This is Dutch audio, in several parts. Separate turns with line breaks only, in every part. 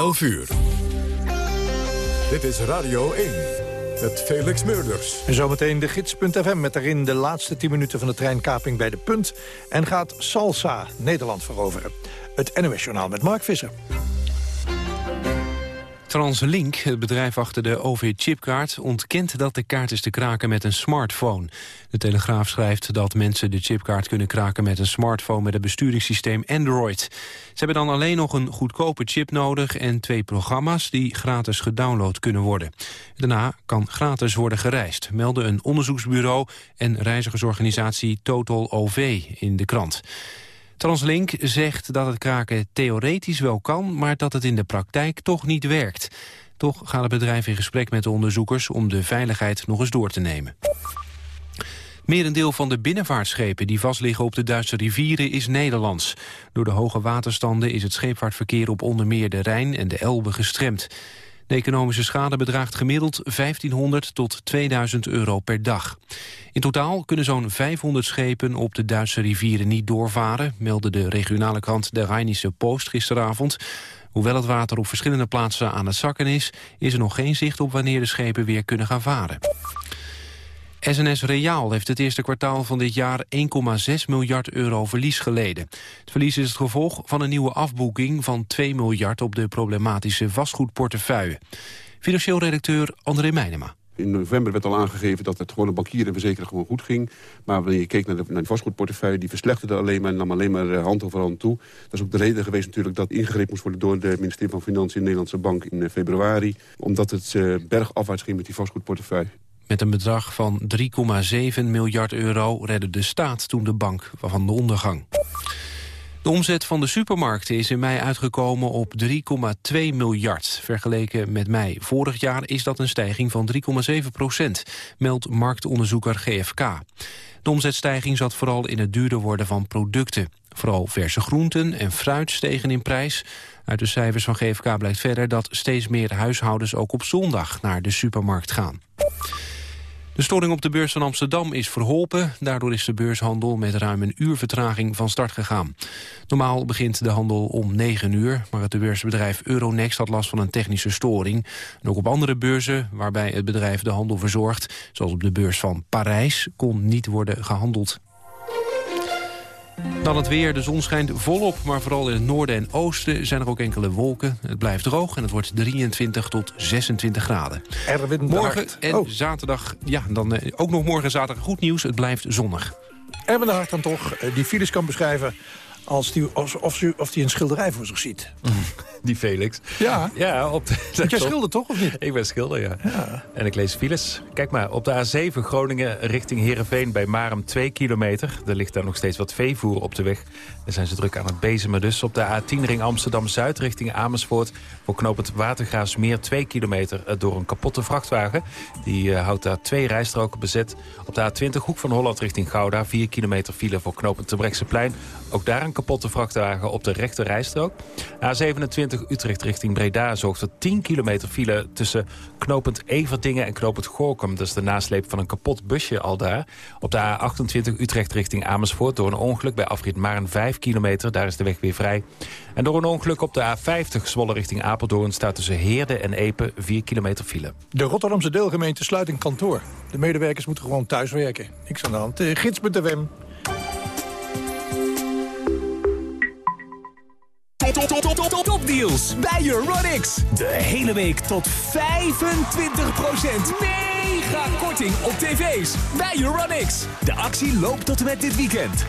11 uur. Dit is Radio 1 met Felix Meurders.
En zometeen de gids.fm met daarin de laatste 10 minuten van de treinkaping bij de punt. En gaat Salsa Nederland veroveren. Het NOS-journaal met Mark Visser.
Translink, het bedrijf achter de OV-chipkaart... ontkent dat de kaart is te kraken met een smartphone. De Telegraaf schrijft dat mensen de chipkaart kunnen kraken... met een smartphone met het besturingssysteem Android. Ze hebben dan alleen nog een goedkope chip nodig... en twee programma's die gratis gedownload kunnen worden. Daarna kan gratis worden gereisd, melden een onderzoeksbureau... en reizigersorganisatie Total OV in de krant. Translink zegt dat het kraken theoretisch wel kan... maar dat het in de praktijk toch niet werkt. Toch gaat het bedrijf in gesprek met de onderzoekers... om de veiligheid nog eens door te nemen. Merendeel van de binnenvaartschepen die vastliggen op de Duitse rivieren is Nederlands. Door de hoge waterstanden is het scheepvaartverkeer op onder meer de Rijn en de Elbe gestremd. De economische schade bedraagt gemiddeld 1500 tot 2000 euro per dag. In totaal kunnen zo'n 500 schepen op de Duitse rivieren niet doorvaren... meldde de regionale krant De Rheinische Post gisteravond. Hoewel het water op verschillende plaatsen aan het zakken is... is er nog geen zicht op wanneer de schepen weer kunnen gaan varen. SNS Reaal heeft het eerste kwartaal van dit jaar 1,6 miljard euro verlies geleden. Het verlies is het gevolg van een nieuwe afboeking van 2 miljard op de problematische vastgoedportefeuille. Financieel redacteur André Meijnema.
In november werd al aangegeven dat het gewoon de bankieren en verzekeren gewoon goed ging. Maar wanneer je keek naar de, vastgoedportefeuille, die verslechterde alleen maar en nam alleen maar eh, hand over hand toe. Dat is ook de reden geweest natuurlijk dat ingegrepen moest worden door de ministerie van Financiën en de Nederlandse Bank in eh, februari. Omdat het uh, bergafwaarts ging met die vastgoedportefeuille.
Met een bedrag van 3,7 miljard euro redde de staat toen de bank van de ondergang. De omzet van de supermarkten is in mei uitgekomen op 3,2 miljard. Vergeleken met mei vorig jaar is dat een stijging van 3,7 procent, meldt marktonderzoeker GFK. De omzetstijging zat vooral in het duurder worden van producten. Vooral verse groenten en fruit stegen in prijs. Uit de cijfers van GFK blijkt verder dat steeds meer huishoudens ook op zondag naar de supermarkt gaan. De storing op de beurs van Amsterdam is verholpen. Daardoor is de beurshandel met ruim een uur vertraging van start gegaan. Normaal begint de handel om 9 uur, maar het beursbedrijf Euronext had last van een technische storing. En ook op andere beurzen, waarbij het bedrijf de handel verzorgt, zoals op de beurs van Parijs, kon niet worden gehandeld. Dan het weer. De zon schijnt volop, maar vooral in het noorden en oosten zijn er ook enkele wolken. Het blijft droog en het wordt 23 tot 26 graden.
Erwin
morgen en oh. zaterdag, ja, dan eh, ook nog morgen en zaterdag goed nieuws. Het blijft zonnig.
Erwin de Hart dan toch eh, die files kan beschrijven als die, als, of, of die een schilderij voor zich ziet.
Die Felix.
Ja.
ja op de,
jij schilder toch, of niet?
Ik ben schilder, ja. ja. En ik lees files. Kijk maar, op de A7 Groningen richting Heerenveen bij Marem 2 kilometer. Er ligt daar nog steeds wat veevoer op de weg. Daar zijn ze druk aan het bezemen dus. Op de A10 ring Amsterdam-Zuid richting Amersfoort... voor knooppunt Watergraafsmeer 2 kilometer eh, door een kapotte vrachtwagen. Die uh, houdt daar twee rijstroken bezet. Op de A20 Hoek van Holland richting Gouda... 4 kilometer file voor knooppunt Terbrechtseplein. Ook daar een kapotte vrachtwagen op de rechte rijstrook. A27 Utrecht richting Breda zorgt er 10 kilometer file tussen knooppunt Everdingen en knooppunt Gorkum. Dat is de nasleep van een kapot busje al daar. Op de A28 Utrecht richting Amersfoort door een ongeluk bij afrit Maren 5 kilometer. Daar is de weg weer vrij. En door een ongeluk op de A50 Zwolle richting Apeldoorn staat tussen Heerde en Epe 4 kilometer file.
De Rotterdamse deelgemeente sluit een kantoor. De medewerkers moeten gewoon thuiswerken. Niks aan de hand. Uh, Gids.fm
Top, top, top, top, deals bij Euronics. De hele week tot 25% mega korting op tv's bij Euronics. De actie loopt tot en met dit weekend. 25%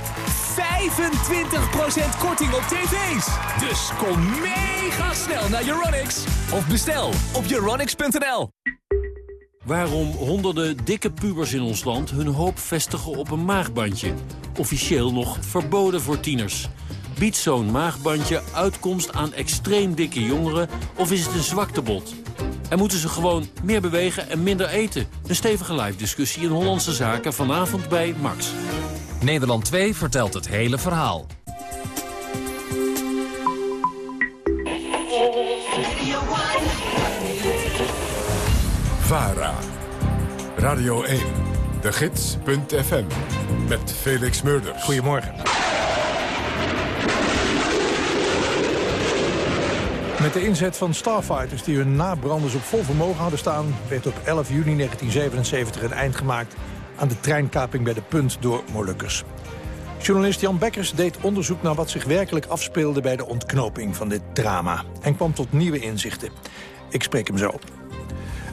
korting op tv's. Dus kom mega snel naar Euronics. Of bestel op euronics.nl.
Waarom honderden dikke pubers in ons land hun hoop vestigen op een maagbandje. Officieel nog verboden voor tieners. Biedt zo'n maagbandje uitkomst aan extreem dikke jongeren of is het een zwaktebod? En moeten ze gewoon meer bewegen en minder eten? Een stevige live discussie in Hollandse Zaken vanavond bij Max.
Nederland 2 vertelt het hele verhaal.
VARA. Radio 1. De Gids.fm. Met Felix Murders.
Goedemorgen. Met de inzet van starfighters die hun nabranders op vol vermogen hadden staan... werd op 11 juni 1977 een eind gemaakt aan de treinkaping bij de Punt door Molukkers. Journalist Jan Bekkers deed onderzoek naar wat zich werkelijk afspeelde... bij de ontknoping van dit drama en kwam tot nieuwe inzichten. Ik spreek hem zo.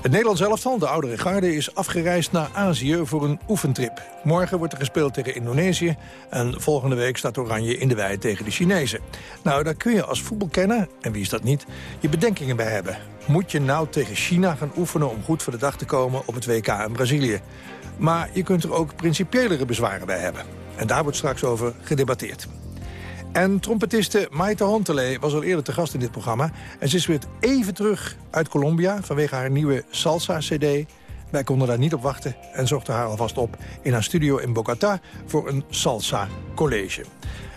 Het Nederlands elftal, de oudere garde, is afgereisd naar Azië voor een oefentrip. Morgen wordt er gespeeld tegen Indonesië en volgende week staat Oranje in de wei tegen de Chinezen. Nou, daar kun je als voetbalkenner, en wie is dat niet, je bedenkingen bij hebben. Moet je nou tegen China gaan oefenen om goed voor de dag te komen op het WK in Brazilië? Maar je kunt er ook principiëlere bezwaren bij hebben. En daar wordt straks over gedebatteerd. En trompetiste Maite Hontele was al eerder te gast in dit programma. En ze is weer even terug uit Colombia vanwege haar nieuwe Salsa-cd. Wij konden daar niet op wachten en zochten haar alvast op in haar studio in Bogota voor een Salsa-college.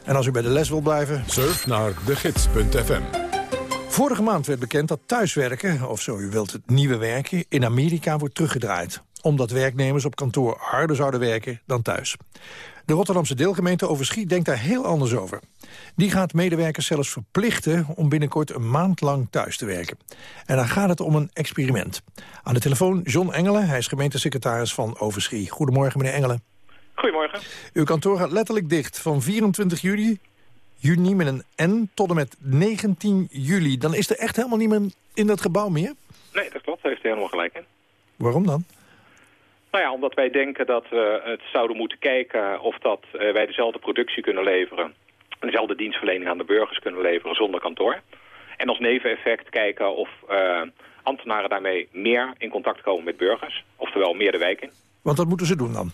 En als u bij de les wil blijven...
Surf naar degids.fm.
Vorige maand werd bekend dat thuiswerken, of zo u wilt het nieuwe werken... in Amerika wordt teruggedraaid omdat werknemers op kantoor harder zouden werken dan thuis. De Rotterdamse deelgemeente Overschie denkt daar heel anders over. Die gaat medewerkers zelfs verplichten om binnenkort een maand lang thuis te werken. En dan gaat het om een experiment. Aan de telefoon John Engelen, hij is gemeentesecretaris van Overschie. Goedemorgen meneer Engelen.
Goedemorgen.
Uw kantoor gaat letterlijk dicht van 24 juli, juni met een N, tot en met 19 juli. Dan is er echt helemaal niemand in dat gebouw meer?
Nee, dat klopt. Daar heeft u helemaal gelijk in.
Waarom dan?
Nou ja, omdat wij denken dat we het zouden moeten kijken of dat eh, wij dezelfde productie kunnen leveren. Dezelfde dienstverlening aan de burgers kunnen leveren zonder kantoor. En als neveneffect kijken of uh, ambtenaren daarmee meer in contact komen met burgers. Oftewel meer de wijk in.
Want wat moeten ze doen dan?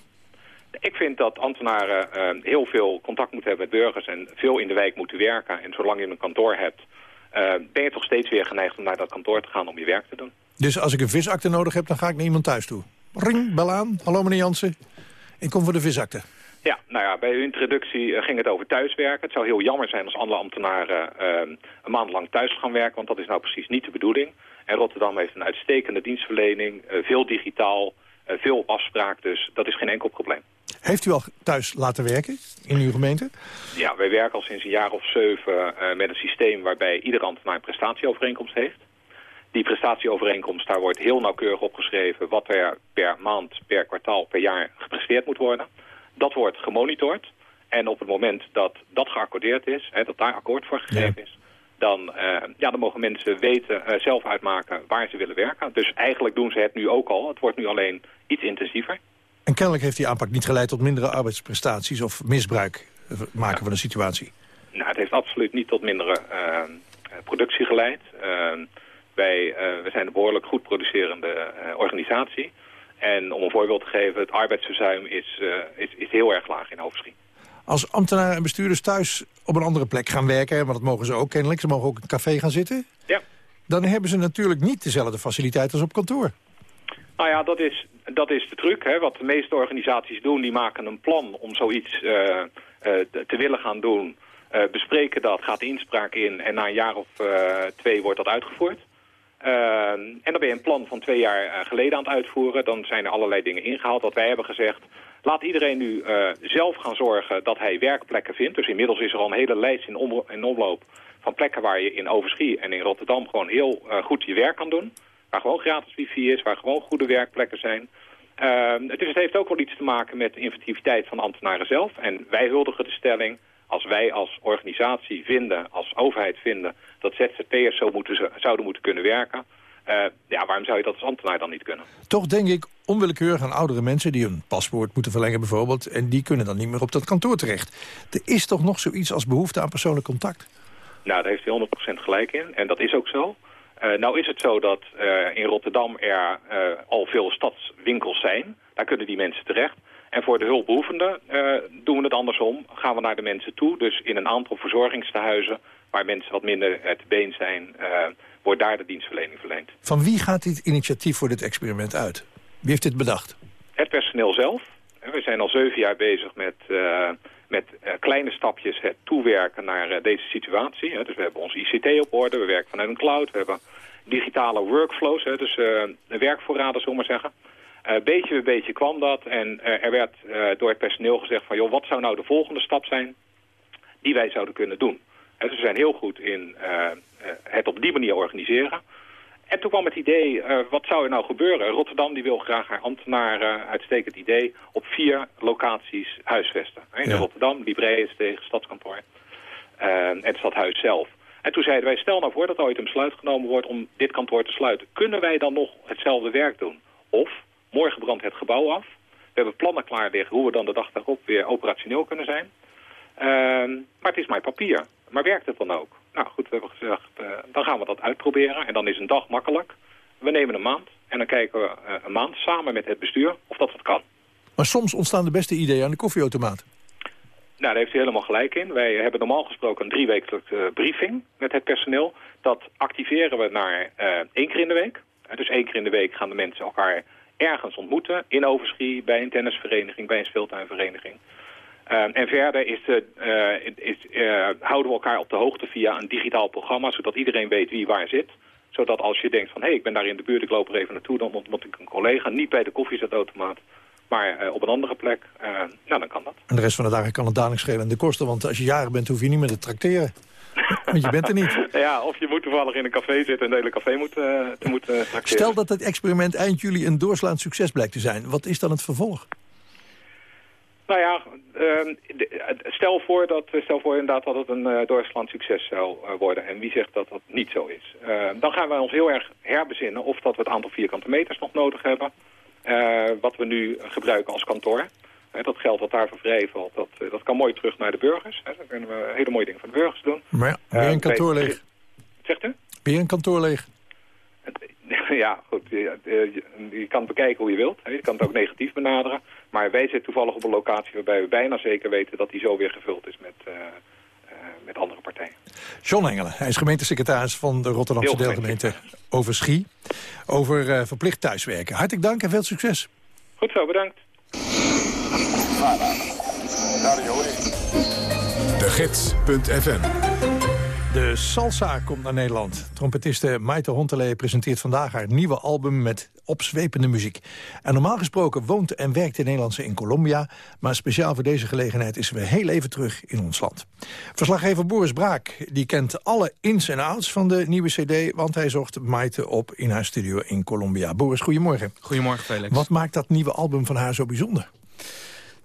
Ik vind dat ambtenaren uh, heel veel contact moeten hebben met burgers en veel in de wijk moeten werken. En zolang je een kantoor hebt, uh, ben je toch steeds weer geneigd om naar dat kantoor te gaan om je werk te doen.
Dus als ik een visakte nodig heb, dan ga ik naar iemand thuis toe? Ring, bel aan. Hallo meneer Jansen. Ik kom voor de visakte.
Ja, nou ja, bij uw introductie uh, ging het over thuiswerken. Het zou heel jammer zijn als andere ambtenaren uh, een maand lang thuis gaan werken, want dat is nou precies niet de bedoeling. En Rotterdam heeft een uitstekende dienstverlening, uh, veel digitaal, veel afspraak, dus dat is geen enkel probleem.
Heeft u al thuis laten werken in uw gemeente?
Ja, wij werken al sinds een jaar of zeven met een systeem waarbij ieder ambtenaar een prestatieovereenkomst heeft. Die prestatieovereenkomst, daar wordt heel nauwkeurig opgeschreven wat er per maand, per kwartaal, per jaar gepresteerd moet worden. Dat wordt gemonitord. En op het moment dat dat geaccordeerd is, hè, dat daar akkoord voor gegeven is, dan, uh, ja, dan mogen mensen weten, uh, zelf uitmaken waar ze willen werken. Dus eigenlijk doen ze het nu ook al. Het wordt nu alleen iets intensiever.
En kennelijk heeft die aanpak niet geleid tot mindere arbeidsprestaties of misbruik eh, maken ja. van de situatie.
Nou, het heeft absoluut niet tot mindere uh, productie geleid. Wij, uh, we zijn een behoorlijk goed producerende uh, organisatie. En om een voorbeeld te geven, het arbeidsverzuim is, uh, is, is heel erg laag in Overschie.
Als ambtenaren en bestuurders thuis op een andere plek gaan werken... want dat mogen ze ook kennelijk, ze mogen ook in het café gaan zitten...
Ja.
dan hebben ze natuurlijk niet dezelfde faciliteiten als op kantoor.
Nou ja, dat is, dat is de truc. Hè. Wat de meeste organisaties doen, die maken een plan om zoiets te willen gaan doen... bespreken dat, gaat inspraak in en na een jaar of twee wordt dat uitgevoerd. Uh, en dan ben je een plan van twee jaar uh, geleden aan het uitvoeren. Dan zijn er allerlei dingen ingehaald. Wat wij hebben gezegd, laat iedereen nu uh, zelf gaan zorgen dat hij werkplekken vindt. Dus inmiddels is er al een hele lijst in, in omloop van plekken waar je in Overschie en in Rotterdam gewoon heel goed je werk kan doen. Waar gewoon gratis wifi is, waar gewoon goede werkplekken zijn. Ehm, het heeft ook wel iets te maken met de inventiviteit van ambtenaren zelf. En wij huldigen de stelling, als wij als organisatie vinden, als overheid vinden... dat ZZP'ers zo moeten, zouden moeten kunnen werken... Uh, ja, waarom zou je dat als ambtenaar dan niet kunnen?
Toch denk ik onwillekeurig aan oudere mensen die hun paspoort moeten verlengen bijvoorbeeld... en die kunnen dan niet meer op dat kantoor terecht. Er is toch nog zoiets als behoefte aan persoonlijk contact?
Nou, daar heeft hij 100% gelijk in. En dat is ook zo. Uh, nou is het zo dat uh, in Rotterdam er al veel stadswinkels zijn. Daar kunnen die mensen terecht. En voor de hulpbehoevenden uh, doen we het andersom. Gaan we naar de mensen toe. Dus in een aantal verzorgingstehuizen waar mensen wat minder te been zijn... Uh, wordt daar de dienstverlening verleend.
Van wie gaat dit initiatief voor dit experiment uit? Wie heeft dit bedacht?
Het personeel zelf. We zijn al zeven jaar bezig met, uh, met kleine stapjes het toewerken naar deze situatie. Dus we hebben ons ICT op orde, we werken vanuit een cloud... we hebben digitale workflows, dus werkvoorraden, zullen we maar zeggen... Uh, beetje bij beetje kwam dat en uh, er werd uh, door het personeel gezegd van... joh, wat zou nou de volgende stap zijn die wij zouden kunnen doen? dus we zijn heel goed in het op die manier organiseren. En toen kwam het idee, wat zou er nou gebeuren? Rotterdam die wil graag haar ambtenaren, uitstekend idee, op vier locaties huisvesten. In Rotterdam, Libree, tegen Stadskantoor en het stadhuis zelf. En toen zeiden wij, stel nou voor dat er ooit een besluit genomen wordt om dit kantoor te sluiten. Kunnen wij dan nog hetzelfde werk doen? Of, morgen brandt het gebouw af. We hebben plannen klaar liggen hoe we dan de dag daarop weer operationeel kunnen zijn. Ehm, maar het is maar papier. Maar werkt het dan ook? Nou goed, we hebben gezegd, uh, dan gaan we dat uitproberen. En dan is een dag makkelijk. We nemen een maand en dan kijken we uh, een maand samen met het bestuur of dat wat kan.
Maar soms ontstaan de beste ideeën aan de koffieautomaat.
Nou, daar heeft u helemaal gelijk in. Wij hebben normaal gesproken een driewekelijkse uh, briefing met het personeel. Dat activeren we naar één keer in de week. Dus één keer in de week gaan de mensen elkaar ergens ontmoeten. In Overschie, bij een tennisvereniging, bij een speeltuinvereniging. en verder is de, is, houden we elkaar op de hoogte via een digitaal programma... zodat iedereen weet wie waar zit zodat als je denkt van, hé, hey, ik ben daar in de buurt, ik loop er even naartoe, dan ontmoet ik een collega. Niet bij de koffiezetautomaat, maar uh, op een andere plek, uh, nou, dan kan dat.
En de rest van de dagen kan het dadelijk schelen de kosten. Want als je jaren bent, hoef je niet meer te tracteren. want je bent er niet.
Ja, of je moet toevallig in een café zitten en de hele café moet, uh, moeten tracteren.
Stel dat het experiment eind juli een doorslaand succes blijkt te zijn. Wat is dan het vervolg?
Nou ja, ehm, stel voor, dat, stel voor inderdaad dat het een doorslaand succes zou worden. En wie zegt dat dat niet zo is? Ehm, dan gaan we ons heel erg herbezinnen of dat we het aantal vierkante meters nog nodig hebben. Wat we nu gebruiken als kantoor. Dat geld wat daarvoor vrijvalt, dat, uh, dat kan mooi terug naar de burgers. Hè. Dan kunnen we hele mooie dingen voor de burgers doen.
Maar ja, ben je een kantoor leeg?
Zegt u?
Je een kantoor leeg?
Ja, goed. Je, je, je, kan het bekijken hoe je wilt. Je kan het ook negatief benaderen. Maar wij zitten toevallig op een locatie waarbij we bijna zeker weten dat die zo weer gevuld is met, met andere partijen.
John Engelen, hij is gemeentesecretaris van de Rotterdamse deelgemeente Overschie. Over uh, verplicht thuiswerken. Hartelijk dank en veel succes.
Goed zo, bedankt.
De Gids.fm
de salsa komt naar Nederland. Trompetiste Maite Hontelee presenteert vandaag haar nieuwe album met opzwepende muziek. En normaal gesproken woont en werkt de Nederlandse in Colombia... maar speciaal voor deze gelegenheid is we heel even terug in ons land. Verslaggever Boris Braak die kent alle ins en outs van de nieuwe cd... want hij zocht Maite op in haar studio in Colombia. Boris, goedemorgen.
Goedemorgen, Felix.
Wat maakt dat nieuwe album van haar zo bijzonder?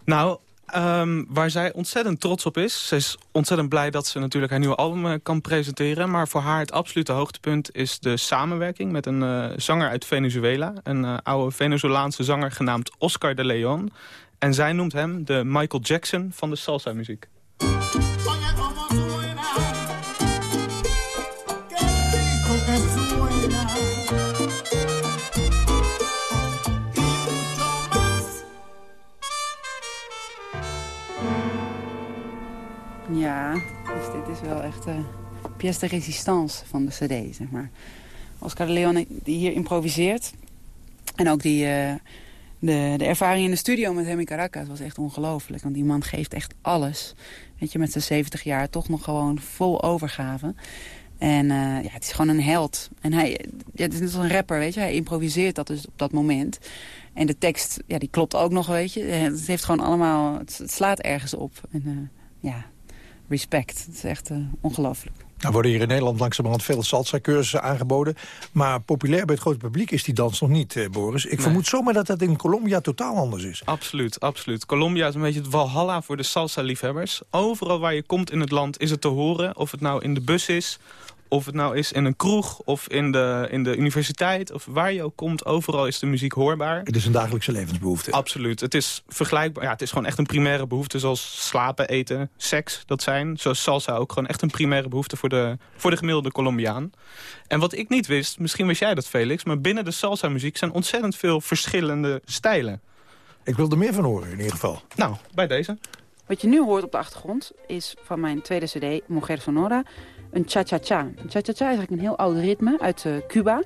Nou, Um, waar zij ontzettend trots op is. Ze is ontzettend blij dat ze natuurlijk haar nieuwe album uh, kan presenteren. Maar voor haar het absolute hoogtepunt is de samenwerking met een uh, zanger uit Venezuela. Een uh, oude Venezolaanse zanger genaamd Oscar de Leon. En zij noemt hem de Michael Jackson van de salsa-muziek.
Ja, dus dit is wel echt uh, pièce de résistance van de cd, zeg maar. Oscar de Leon die hier improviseert. En ook die, uh, de, de ervaring in de studio met hem in Caracas was echt ongelooflijk. Want die man geeft echt alles. Weet je, met zijn 70 jaar toch nog gewoon vol overgave. En uh, ja, het is gewoon een held. En hij, ja, het is net als een rapper, weet je. Hij improviseert dat dus op dat moment. En de tekst, ja, die klopt ook nog, weet je. Het heeft gewoon allemaal, het, slaat ergens op. En ja, respect. Het is echt uh, ongelooflijk.
Er worden hier in Nederland langzamerhand veel salsa-cursussen aangeboden. Maar populair bij het grote publiek is die dans nog niet, eh, Boris. Ik nee. vermoed zomaar dat dat in Colombia totaal anders is.
Absoluut, absoluut. Colombia is een beetje het walhalla voor de salsa-liefhebbers. Overal waar je komt in het land is het te horen. Of het nou in de bus is, of het nou is in een kroeg of in de, in de universiteit... of waar je ook komt, overal is de muziek hoorbaar.
Het is een dagelijkse levensbehoefte.
Absoluut. Het is vergelijkbaar. Ja, het is gewoon echt een primaire behoefte zoals slapen, eten, seks. Dat zijn, zoals salsa ook, gewoon echt een primaire behoefte... voor de, voor de gemiddelde Colombiaan. En wat ik niet wist, misschien wist jij dat Felix... maar binnen de salsa-muziek zijn ontzettend veel verschillende stijlen.
Ik wil er meer van horen in ieder geval.
Nou, bij deze.
Wat je nu hoort op de achtergrond is van mijn tweede cd, Mujer Sonora een cha-cha-cha. Een cha-cha-cha is eigenlijk een heel oud ritme uit uh, Cuba.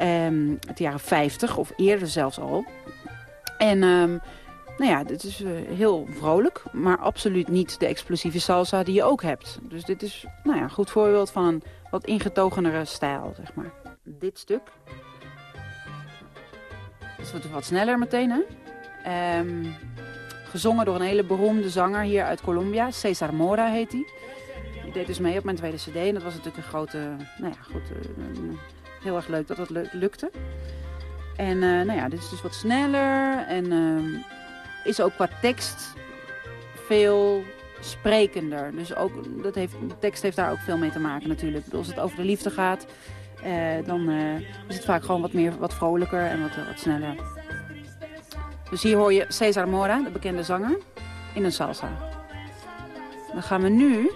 Um, uit de jaren 50 of eerder zelfs al. En um, nou ja, dit is uh, heel vrolijk, maar absoluut niet de explosieve salsa die je ook hebt. Dus dit is nou ja, een goed voorbeeld van een wat ingetogenere stijl, zeg maar. Dit stuk. Het wordt wat sneller meteen, hè? Um, gezongen door een hele beroemde zanger hier uit Colombia. Cesar Mora heet hij deed dus mee op mijn tweede cd. En dat was natuurlijk een grote... Nou ja, goed, uh, heel erg leuk dat dat lukte. En uh, nou ja, dit is dus wat sneller. En uh, is ook qua tekst veel sprekender. Dus ook, dat heeft, de tekst heeft daar ook veel mee te maken natuurlijk. Als het over de liefde gaat, uh, dan is het vaak gewoon wat, meer, wat vrolijker en wat, wat sneller. Dus hier hoor je Cesar Mora, de bekende zanger, in een salsa. Dan gaan we nu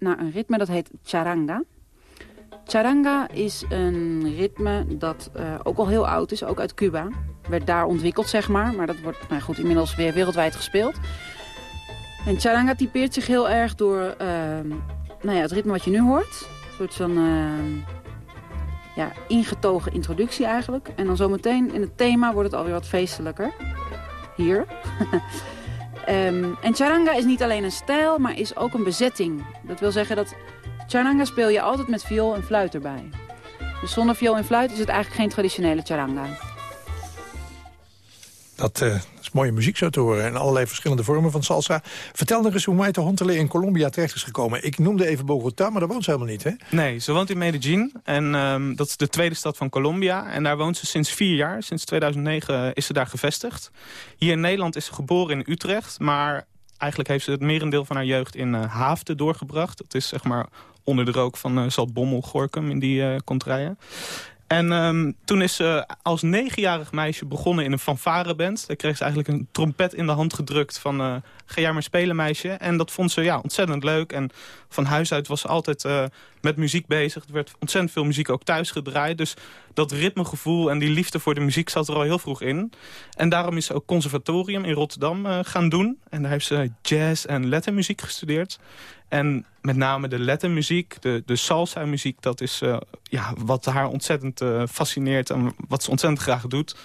naar een ritme dat heet charanga. Charanga is een ritme dat uh, ook al heel oud is, ook uit Cuba. Werd daar ontwikkeld, zeg maar. Maar dat wordt nou goed, inmiddels weer wereldwijd gespeeld. En charanga typeert zich heel erg door uh, nou ja, het ritme wat je nu hoort. Een soort van uh, ja, ingetogen introductie eigenlijk. En dan zometeen in het thema wordt het alweer wat feestelijker. Hier. um, en charanga is niet alleen een stijl, maar is ook een bezetting. Dat wil zeggen dat charanga speel je altijd met viool en fluit erbij. Dus zonder viool en fluit is het eigenlijk geen traditionele charanga.
Dat uh, mooie muziek zo te horen. En allerlei verschillende vormen van salsa. Vertel nog eens hoe Maite Hontele in Colombia terecht is gekomen. Ik noemde even Bogota, maar daar woont ze helemaal niet, hè?
Nee, ze woont in Medellin. En um, dat is de tweede stad van Colombia. En daar woont ze sinds vier jaar. Sinds 2009 is ze daar gevestigd. Hier in Nederland is ze geboren in Utrecht. Maar eigenlijk heeft ze het merendeel van haar jeugd in uh, doorgebracht. Dat is zeg maar onder de rook van uh, Zaltbommel, Gorkum in die uh, contraien. En um, toen is ze als negenjarig meisje begonnen in een fanfareband. Daar kreeg ze eigenlijk een trompet in de hand gedrukt van... Uh, ga jij maar spelen, meisje. En dat vond ze ja, ontzettend leuk. En van huis uit was ze altijd uh, met muziek bezig. Er werd ontzettend veel muziek ook thuis gedraaid. Dus dat ritmegevoel en die liefde voor de muziek zat er al heel vroeg in. En daarom is ze ook conservatorium in Rotterdam uh, gaan doen. En daar heeft ze jazz en lettermuziek gestudeerd. En met name de lettermuziek, de, de salsa-muziek... dat is uh, ja, wat haar ontzettend uh, fascineert en wat ze ontzettend graag doet.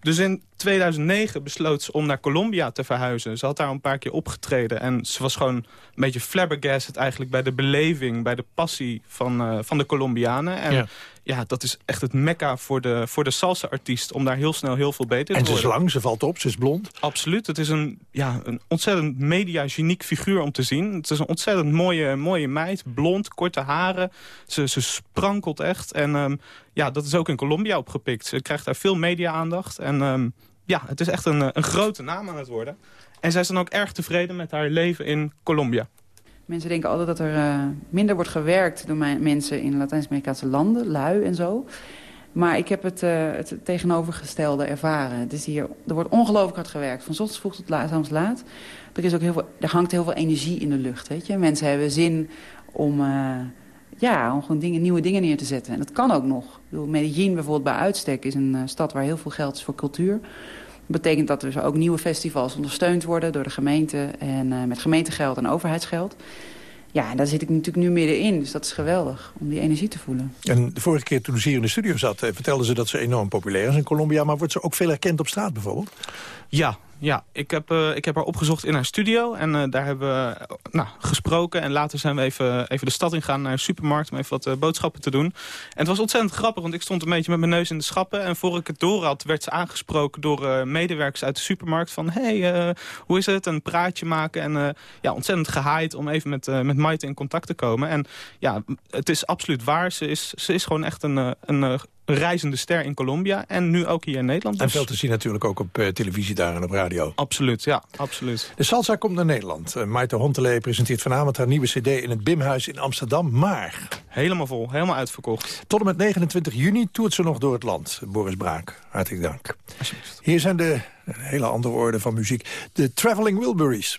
Dus in 2009 besloot ze om naar Colombia te verhuizen. Ze had daar een paar keer opgetreden. En ze was gewoon een beetje flabbergasted eigenlijk... bij de beleving, bij de passie van, uh, van de Colombianen. En ja. Ja. dat is echt het mekka voor de, voor de salsa-artiest... om daar heel snel heel veel beter te worden.
En ze is lang, ze valt op, ze is blond.
Absoluut. Het is een, ja, een ontzettend media-geniek figuur om te zien. Het is een ontzettend mooie, mooie meid. Blond, korte haren. Ze, ze sprankelt echt. En um, ja, dat is ook in Colombia opgepikt. Ze krijgt daar veel media-aandacht. En um, ja, het is echt een, een grote naam aan het worden. En zij is dan ook erg tevreden met haar leven in Colombia.
Mensen denken altijd dat er uh, minder wordt gewerkt door mensen in Latijns-Amerikaanse landen, lui en zo. Maar ik heb het, uh, het tegenovergestelde ervaren. Het is hier, er wordt ongelooflijk hard gewerkt. Van ochtends vroeg tot laat, laat. Er, is ook heel veel, er hangt heel veel energie in de lucht. Weet je? Mensen hebben zin om, uh, ja, om gewoon dingen, nieuwe dingen neer te zetten. En dat kan ook nog. Medellin bijvoorbeeld bij uitstek is een stad waar heel veel geld is voor cultuur. Dat betekent dat er dus ook nieuwe festivals ondersteund worden door de gemeente. En uh, met gemeentegeld en overheidsgeld. Ja, en daar zit ik natuurlijk nu middenin. Dus dat is geweldig, om die energie te voelen.
En de vorige keer toen ze hier in de studio zat... Eh, vertelde ze dat ze enorm populair is in Colombia. Maar wordt ze ook veel herkend op straat bijvoorbeeld?
Ja, ja, ik heb, uh, ik heb haar opgezocht in haar studio. En uh, daar hebben we nou, gesproken. En later zijn we even, even de stad ingegaan naar een supermarkt... om even wat boodschappen te doen. En het was ontzettend grappig, want ik stond een beetje met mijn neus in de schappen. En voor ik het door had, werd ze aangesproken door medewerkers uit de supermarkt. Van, hey, hoe is het? Een praatje maken. En ja, ontzettend gehaaid om even met, met Maite in contact te komen. En ja, het is absoluut waar. Ze is, ze is gewoon echt een... een reizende ster in Colombia en nu ook hier in Nederland.
En veel te zien natuurlijk ook op uh, televisie daar en op radio.
Absoluut, ja, absoluut.
De salsa komt naar Nederland. Uh, Maite Hontelee presenteert vanavond haar nieuwe cd in het Bimhuis in Amsterdam. Maar...
Helemaal vol, helemaal uitverkocht.
Tot en met 29 juni toert ze nog door het land. Boris Braak, hartelijk dank. Hier zijn de hele andere orde van muziek. De Traveling Wilburys.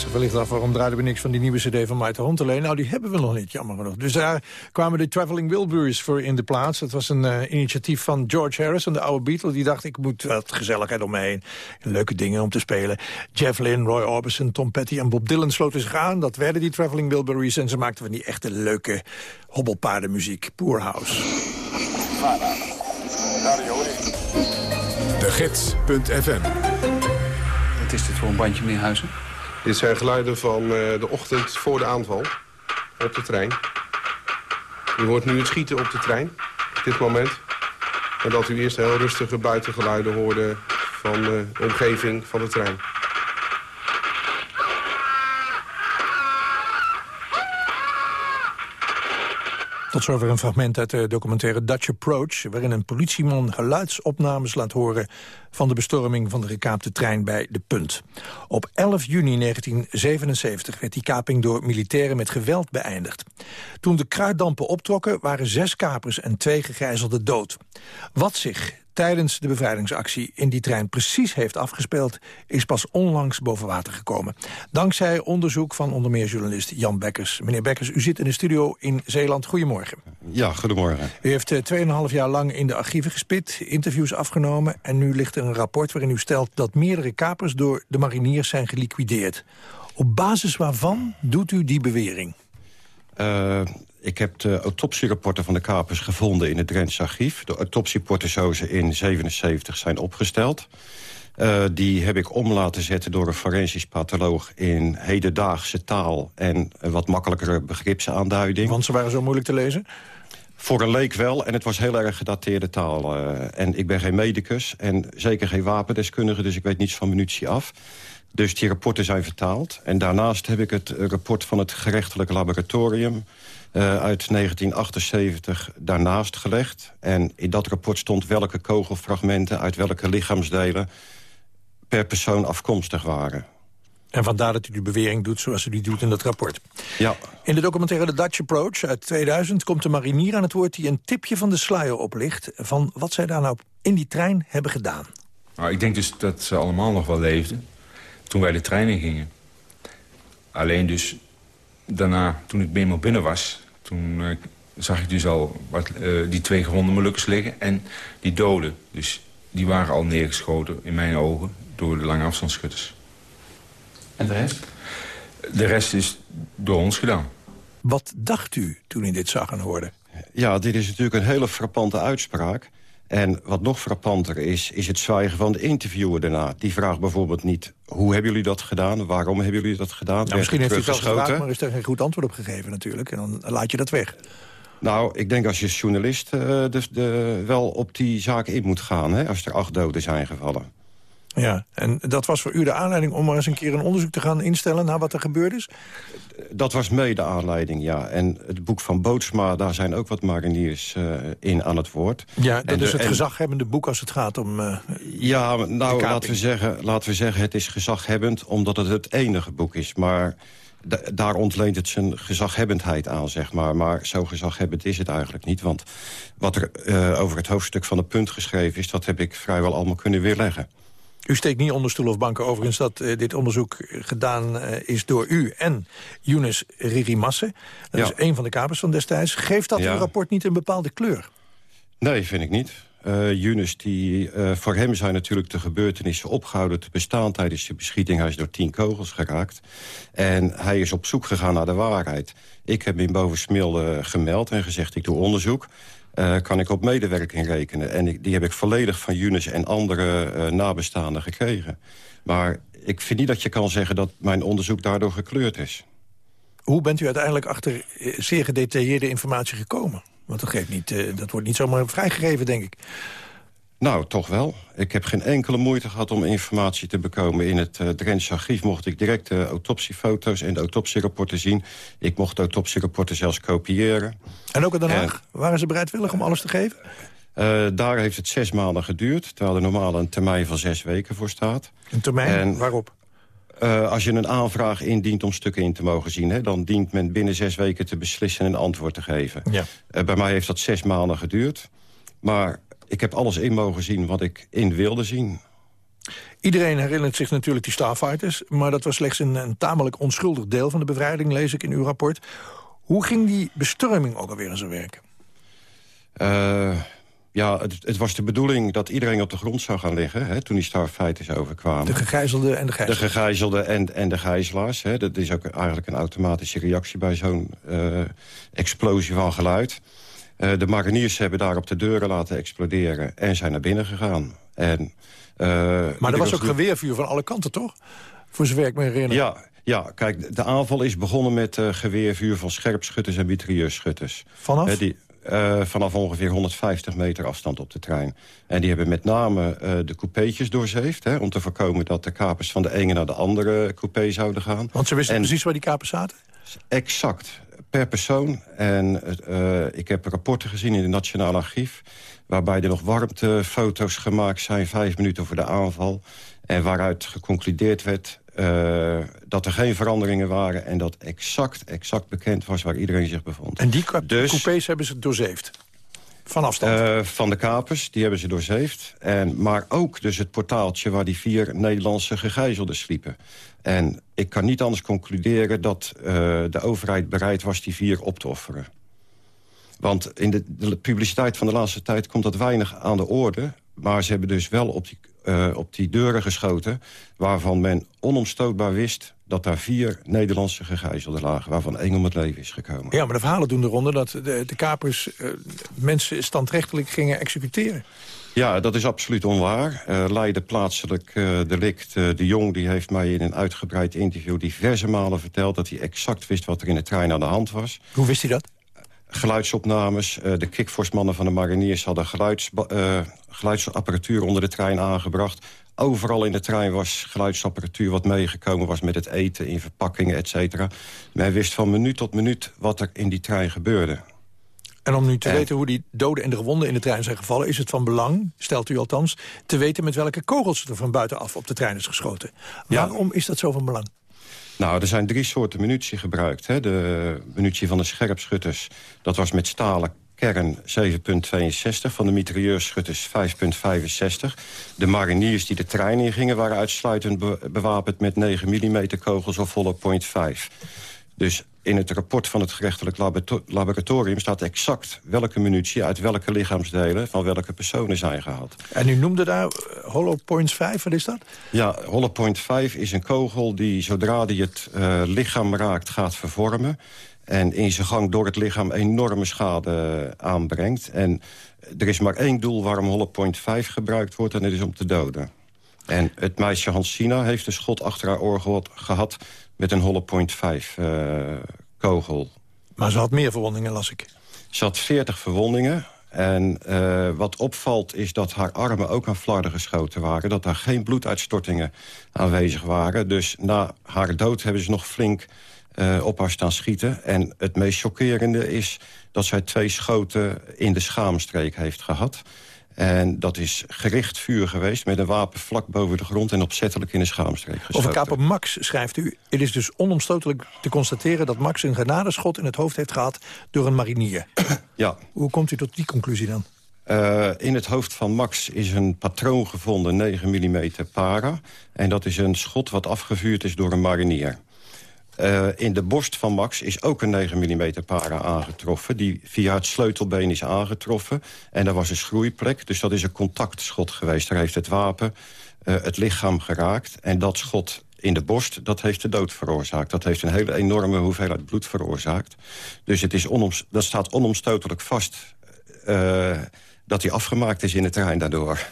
Zich wellicht af waarom draaiden we niks van die nieuwe cd van Maite Honteleen. Nou, die hebben we nog niet, jammer genoeg. Dus daar kwamen de Traveling Wilburys voor in de plaats. Dat was een uh, initiatief van George Harrison, de oude Beatle. Die dacht, ik moet wat gezelligheid om me heen. Leuke dingen om te spelen. Jeff Lynne, Roy Orbison, Tom Petty en Bob Dylan sloten zich aan. Dat werden die Traveling Wilburys. En ze maakten van die echte leuke hobbelpaardenmuziek. Poorhouse.
De Gids.fm
Wat is dit voor een bandje, meneer Huizen?
Dit zijn geluiden van uh, de ochtend voor de aanval op de trein. U hoort nu het schieten op de trein, op dit moment. En dat u eerst heel rustige buitengeluiden hoorde van uh, de omgeving van de trein.
Tot zover een fragment uit de documentaire Dutch Approach... waarin een politieman geluidsopnames laat horen... van de bestorming van de gekaapte trein bij De Punt. Op 11 juni 1977 werd die kaping door militairen met geweld beëindigd. Toen de kruiddampen optrokken waren zes kapers en twee gegijzelden dood. Wat zich tijdens de bevrijdingsactie in die trein precies heeft afgespeeld... is pas onlangs boven water gekomen. Dankzij onderzoek van onder meer journalist Jan Bekkers. Meneer Bekkers, u zit in de studio in Zeeland. Goedemorgen.
Ja, goedemorgen.
U heeft 2,5 eh, jaar lang in de archieven gespit, interviews afgenomen... en nu ligt er een rapport waarin u stelt dat meerdere kapers... door de mariniers zijn geliquideerd. Op basis waarvan doet u die bewering?
Uh, ik heb de autopsierapporten van de kapers gevonden in het Drents archief. De ze in 77 zijn opgesteld. Uh, die heb ik om laten zetten door een forensisch patholoog... in hedendaagse taal en een wat makkelijkere begripsaanduiding.
Want ze waren zo moeilijk te lezen?
Voor een leek wel, en het was heel erg gedateerde taal. Uh, en ik ben geen medicus en zeker geen wapendeskundige... dus ik weet niets van munitie af. Dus die rapporten zijn vertaald. En daarnaast heb ik het rapport van het gerechtelijk laboratorium... Uh, uit 1978 daarnaast gelegd. En in dat rapport stond welke kogelfragmenten... uit welke lichaamsdelen per persoon afkomstig waren.
En vandaar dat u die bewering doet zoals u die doet in dat rapport.
Ja.
In de documentaire The Dutch Approach uit 2000 komt de marinier aan het woord... die een tipje van de sluier oplicht van wat zij daar nou in die trein hebben gedaan.
Nou, ik denk dus dat ze allemaal nog wel leefden toen wij de trein in gingen. Alleen dus daarna, toen ik eenmaal binnen was... toen uh, zag ik dus al wat, uh, die twee gewonde Molukkers liggen en die doden. Dus die waren al neergeschoten, in mijn ogen, door de lange afstandsschutters.
En de rest?
De rest is door ons gedaan.
Wat dacht u toen u dit zag en hoorde?
Ja, dit is natuurlijk een hele frappante uitspraak. En wat nog frappanter is, is het zwijgen van de interviewer daarna. Die vraagt bijvoorbeeld niet, hoe hebben jullie dat gedaan? Waarom hebben jullie dat gedaan?
Nou, misschien heeft u het wel gevraagd, maar is er geen goed antwoord op gegeven natuurlijk. En dan laat je dat weg.
Nou, ik denk als je journalist uh, de, de, wel op die zaken in moet gaan... Hè, als er acht doden zijn gevallen.
Ja, en dat was voor u de aanleiding om maar eens een keer een onderzoek te gaan instellen... naar wat er gebeurd is?
Dat was mede aanleiding, ja. En het boek van Bootsma, daar zijn ook wat mariniers uh, in aan het woord.
Ja, dat en is het en... gezaghebbende boek als het gaat om uh,
Ja, nou, laten we, zeggen, laten we zeggen, het is gezaghebbend... omdat het het enige boek is, maar... Daar ontleent het zijn gezaghebbendheid aan, zeg maar. Maar zo gezaghebbend is het eigenlijk niet. Want wat er uh, over het hoofdstuk van de punt geschreven is... dat heb ik vrijwel allemaal kunnen weerleggen.
U steekt niet onder stoel of banken overigens dat uh, dit onderzoek gedaan uh, is door u en Younes Ririmasse. Dat ja. is een van de kapers van destijds. Geeft dat ja. uw rapport niet een bepaalde kleur?
Nee, vind ik niet. Uh, die, voor hem zijn natuurlijk de gebeurtenissen opgehouden te bestaan tijdens de beschieting. Hij is door tien kogels geraakt. En hij is op zoek gegaan naar de waarheid. Ik heb in Bovensmilde gemeld en gezegd, ik doe onderzoek. Kan ik op medewerking rekenen. En ik, die heb ik volledig van Younes en andere nabestaanden gekregen. Maar ik vind niet dat je kan zeggen dat mijn onderzoek daardoor gekleurd is.
Hoe bent u uiteindelijk achter zeer gedetailleerde informatie gekomen? Want dat, geeft niet, uh, dat wordt niet zomaar vrijgegeven, denk ik.
Nou, toch wel. Ik heb geen enkele moeite gehad om informatie te bekomen. In het uh, Drentse archief mocht ik direct de autopsiefoto's en de autopsierapporten zien. Ik mocht de autopsierapporten zelfs kopiëren.
En ook in Den Haag? En, waren ze bereidwillig om alles te geven?
Uh, daar heeft het zes maanden geduurd, terwijl er normaal een termijn van zes weken voor staat.
Een termijn? En, Waarop?
Uh, als je een aanvraag indient om stukken in te mogen zien... Hè, dan dient men binnen zes weken te beslissen en een antwoord te geven.
Ja.
Uh, bij mij heeft dat zes maanden geduurd. Maar ik heb alles in mogen zien wat ik in wilde zien.
Iedereen herinnert zich natuurlijk die Starfighters... maar dat was slechts een, een tamelijk onschuldig deel van de bevrijding... lees ik in uw rapport. Hoe ging die bestorming ook alweer in zijn werk?
Uh, ja, het, het, was de bedoeling dat iedereen op de grond zou gaan liggen... Hè, toen die Starfighters overkwamen.
De gegijzelden en de gijzelaars.
De gegijzelden en, en de gijzelaars. Hè. Dat is ook eigenlijk een automatische reactie... bij zo'n uh, explosie van geluid. Uh, de mariniers hebben daar op de deuren laten exploderen... en zijn naar binnen gegaan. En,
maar er was ook geweervuur van alle kanten, toch? Voor zover ik me herinner.
Ja, ja, kijk, de aanval is begonnen met uh, geweervuur van scherpschutters en mitrailleurschutters.
Vanaf?
die, uh, vanaf ongeveer 150 meter afstand op de trein. En die hebben met name uh, de coupeetjes doorzeefd... Hè, om te voorkomen dat de kapers van de ene naar de andere coupé zouden gaan.
Want ze wisten precies waar die kapers zaten?
Exact, per persoon. En ik heb rapporten gezien in het Nationaal Archief... waarbij er nog warmtefoto's gemaakt zijn, vijf minuten voor de aanval... en waaruit geconcludeerd werd uh, dat er geen veranderingen waren... en dat exact, exact bekend was waar iedereen zich bevond.
En die dus, coupés hebben ze doorzeefd? Van afstand?
Uh, van de kapers, die hebben ze doorzeefd. En, maar ook dus het portaaltje waar die vier Nederlandse gegijzelden sliepen. En ik kan niet anders concluderen dat uh, de overheid bereid was die vier op te offeren. Want in de, de publiciteit van de laatste tijd komt dat weinig aan de orde... maar ze hebben dus wel op die uh, op die deuren geschoten... waarvan men onomstootbaar wist dat daar vier Nederlandse gegijzelden lagen... waarvan één om het leven is gekomen.
Ja, maar de verhalen doen de ronde dat de, de kapers uh, mensen standrechtelijk gingen executeren.
Ja, dat is absoluut onwaar. Uh, Leiden plaatselijk uh, delict De Jong die heeft mij in een uitgebreid interview... diverse malen verteld dat hij exact wist wat er in de trein aan de hand was.
Hoe wist hij dat?
Geluidsopnames. Uh, de kickforce-mannen van de mariniers hadden geluids, uh, geluidsapparatuur onder de trein aangebracht. Overal in de trein was geluidsapparatuur wat meegekomen was met het eten in verpakkingen, et cetera. Men wist van minuut tot minuut wat er in die trein gebeurde.
En om nu te weten hoe die doden en de gewonden in de trein zijn gevallen... is het van belang, stelt u althans, te weten met welke kogels er van buitenaf op de trein is geschoten. Waarom is dat zo van belang?
Nou, er zijn drie soorten munitie gebruikt. Hè. De munitie van de scherpschutters, dat was met stalen kern 7,62. Van de mitrailleurschutters 5,65. De mariniers die de trein ingingen waren uitsluitend bewapend met 9 mm kogels of volle .5. Dus in het rapport van het gerechtelijk laboratorium staat exact welke munitie uit welke lichaamsdelen van welke personen zijn gehaald.
En u noemde daar uh, Hollow Point 5, wat is dat?
Ja, Hollow Point 5 is een kogel die zodra die het uh, lichaam raakt gaat vervormen. En in zijn gang door het lichaam enorme schade aanbrengt. En er is maar één doel waarom Hollow Point 5 gebruikt wordt en dat is om te doden. En het meisje Hansina heeft een schot achter haar oor gehad met een Holle Point 5 uh, kogel.
Maar ze had meer verwondingen, las ik.
Ze had 40 verwondingen. En uh, wat opvalt is dat haar armen ook aan flarden geschoten waren. Dat daar geen bloeduitstortingen aanwezig waren. Dus na haar dood hebben ze nog flink uh, op haar staan schieten. En het meest chockerende is dat zij twee schoten in de schaamstreek heeft gehad. En dat is gericht vuur geweest met een wapen vlak boven de grond... en opzettelijk in de schaamstreek geschoten.
Over kaper Max schrijft u... het is dus onomstotelijk te constateren dat Max een genadeschot in het hoofd heeft gehad... door een marinier.
Ja.
Hoe komt u tot die conclusie dan?
Uh, in het hoofd van Max is een patroon gevonden, 9 mm para. En dat is een schot wat afgevuurd is door een marinier. Uh, in de borst van Max is ook een 9 mm para aangetroffen... die via het sleutelbeen is aangetroffen. En daar was een schroeiplek, dus dat is een contactschot geweest. Daar heeft het wapen uh, het lichaam geraakt. En dat schot in de borst, dat heeft de dood veroorzaakt. Dat heeft een hele enorme hoeveelheid bloed veroorzaakt. Dus het is dat staat onomstotelijk vast uh, dat hij afgemaakt is in het terrein daardoor.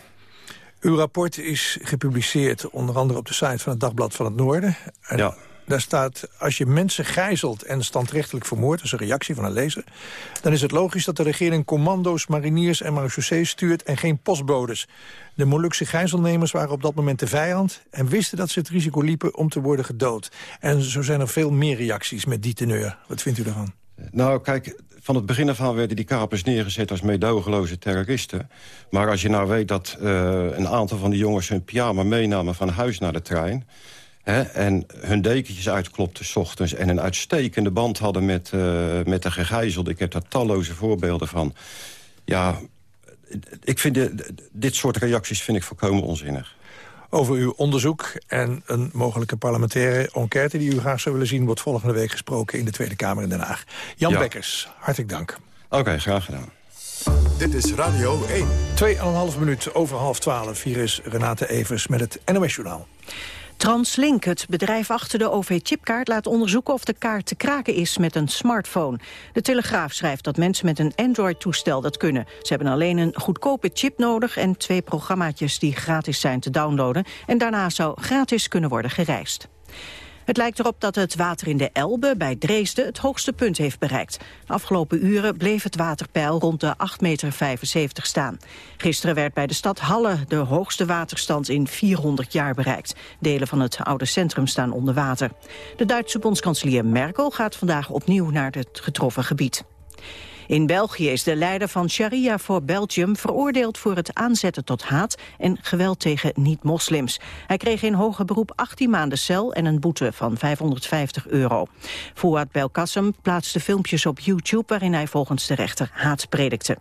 Uw rapport is gepubliceerd onder andere op de site van het Dagblad van het Noorden. En ja. Daar staat, als je mensen gijzelt en standrechtelijk vermoordt... dat is een reactie van een lezer... dan is het logisch dat de regering commando's, mariniers en marechaussee stuurt... en geen postbodes. De Molukse gijzelnemers waren op dat moment de vijand... en wisten dat ze het risico liepen om te worden gedood. En zo zijn er veel meer reacties met die teneur. Wat vindt u daarvan?
Nou, kijk, van het begin af aan werden die kapers neergezet als meedogenloze terroristen. Maar als je nou weet dat uh, een aantal van die jongens hun pyjama meenamen van huis naar de trein... Hè, en hun dekentjes uitklopten s ochtends... en een uitstekende band hadden met, uh, met de gegijzelde. Ik heb daar talloze voorbeelden van. Ja, ik vind de, dit soort reacties vind ik volkomen onzinnig.
over uw onderzoek en een mogelijke parlementaire enquête... die u graag zou willen zien, wordt volgende week gesproken in de Tweede Kamer in Den Haag. Jan
Ja.
Bekkers, hartelijk dank.
Oké, graag gedaan.
Dit is Radio 1.
Tweeënhalf minuut over half twaalf. Hier is Renate Evers met het NOS-journaal.
Translink, het bedrijf achter de OV-chipkaart, laat onderzoeken of de kaart te kraken is met een smartphone. De Telegraaf schrijft dat mensen met een Android-toestel dat kunnen. Ze hebben alleen een goedkope chip nodig en twee programmaatjes die gratis zijn te downloaden. En daarna zou gratis kunnen worden gereisd. Het lijkt erop dat het water in de Elbe bij Dresden het hoogste punt heeft bereikt. Afgelopen uren bleef het waterpeil rond de 8,75 meter staan. Gisteren werd bij de stad Halle de hoogste waterstand in 400 jaar bereikt. Delen van het oude centrum staan onder water. De Duitse bondskanselier Merkel gaat vandaag opnieuw naar het getroffen gebied. In België is de leider van Sharia voor Belgium veroordeeld voor het aanzetten tot haat en geweld tegen niet-moslims. Hij kreeg in hoger beroep 18 maanden cel en een boete van 550 euro. Fouad Belkacem plaatste filmpjes op YouTube waarin hij volgens de rechter haat predikte.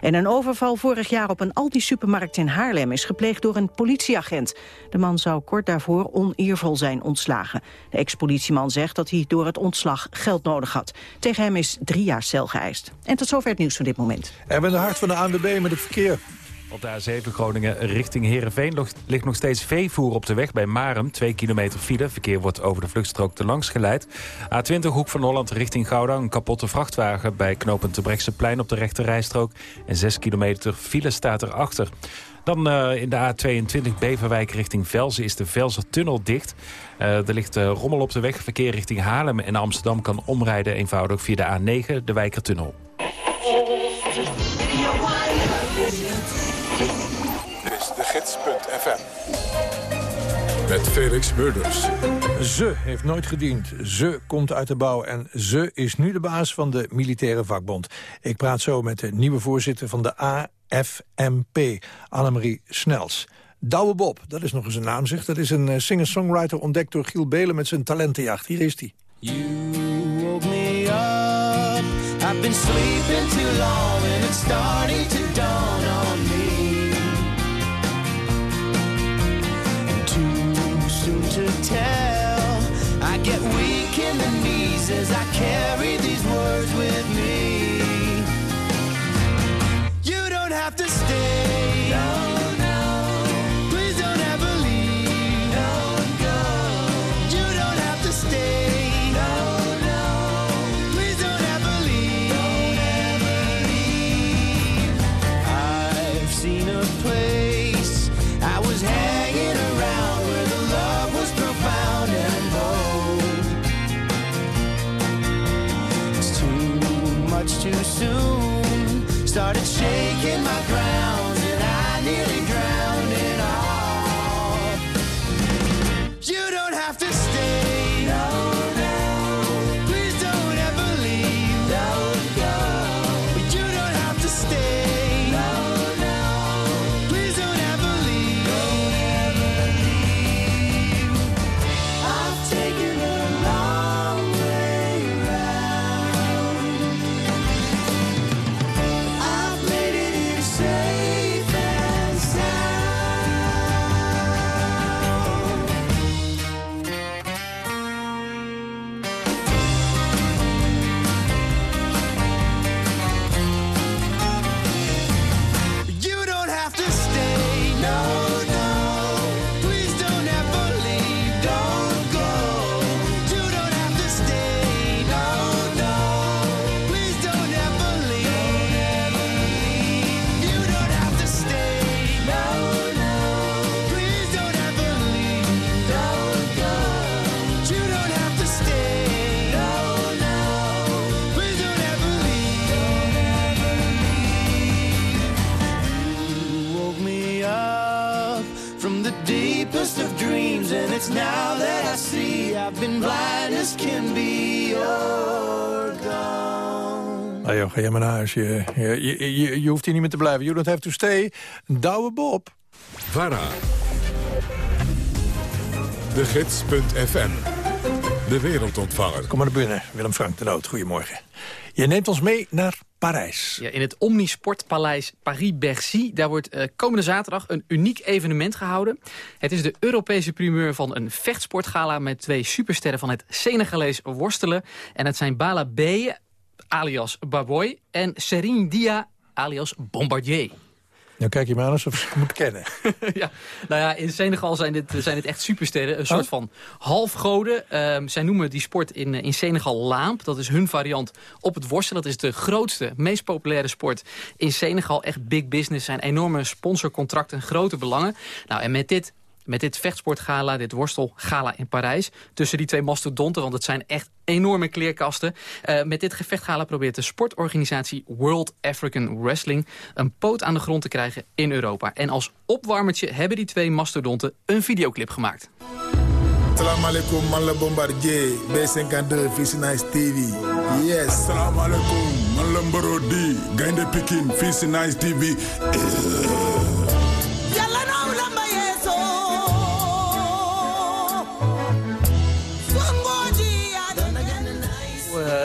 En een overval vorig jaar op een Aldi-supermarkt in Haarlem is gepleegd door een politieagent. De man zou kort daarvoor oneervol zijn ontslagen. De ex-politieman zegt dat hij door het ontslag geld nodig had. Tegen hem is drie jaar cel geëist. En tot zover het nieuws van dit moment.
Erwin de Hart van de ANWB met het verkeer.
Op de A7 Groningen richting Heerenveen ligt nog steeds veevoer op de weg bij Marem. Twee kilometer file. Verkeer wordt over de vluchtstrook te langs geleid. A20 Hoek van Holland richting Gouda. Een kapotte vrachtwagen bij knooppunt de Brechtseplein op de rechte rijstrook. En 6 kilometer file staat erachter. Dan eh, in de A22 Beverwijk richting Velzen is de Velzertunnel dicht. Eh, er ligt eh, rommel op de weg. Verkeer richting Haarlem en Amsterdam kan omrijden eenvoudig via de A9, de Wijkertunnel.
Met Felix Murders.
Ze heeft nooit gediend. Ze komt uit de bouw en ze is nu de baas van de militaire vakbond. Ik praat zo met de nieuwe voorzitter van de AFMP, Annemarie Snels. Douwe Bob, dat is nog eens een naam zeg. Dat is een eh, singer-songwriter ontdekt door Giel Belen met zijn talentenjacht. Hier is hij.
woke me up. I've been sleeping too long and it's starting to tell. Soon. Started shaking my grounds
huis. Je, je, je, je- je hoeft hier niet meer te blijven. You don't have to stay. Douwe Bob.
VARA. De gids.fm. De wereldontvanger.
Kom maar naar binnen, Willem Frank de Noot. Goedemorgen. Je neemt ons mee naar Parijs.
Ja, in het Omnisportpaleis Paris-Bercy. Daar wordt uh, komende zaterdag een uniek evenement gehouden. Het is de Europese primeur van een vechtsportgala... met twee supersterren van het Senegalees worstelen. En het zijn Bala B, alias Baboy... en Serine Dia, alias Bombardier.
Nou kijk je maar aan alsof je moet kennen.
ja, nou ja, in Senegal zijn dit, zijn dit echt supersterren. Een soort oh. van halfgoden. Uh, zij noemen die sport in, in Senegal laamp. Dat is hun variant op het worstelen. Dat is de grootste, meest populaire sport in Senegal. Echt big business. Zijn enorme sponsorcontracten, grote belangen. Nou, en met dit met dit vechtsportgala, dit worstelgala in Parijs. Tussen die twee mastodonten, want het zijn echt enorme kleerkasten. Uh, met dit gevechtgala probeert de sportorganisatie World African Wrestling... een poot aan de grond te krijgen in Europa. En als opwarmertje hebben die twee mastodonten een videoclip gemaakt.
Salam alaikum, Malle Bombardier, B52, Vice Nice TV. Yes.
Salam alaikum, Malle Mborodi, Gainde Pikin, Vice Nice TV.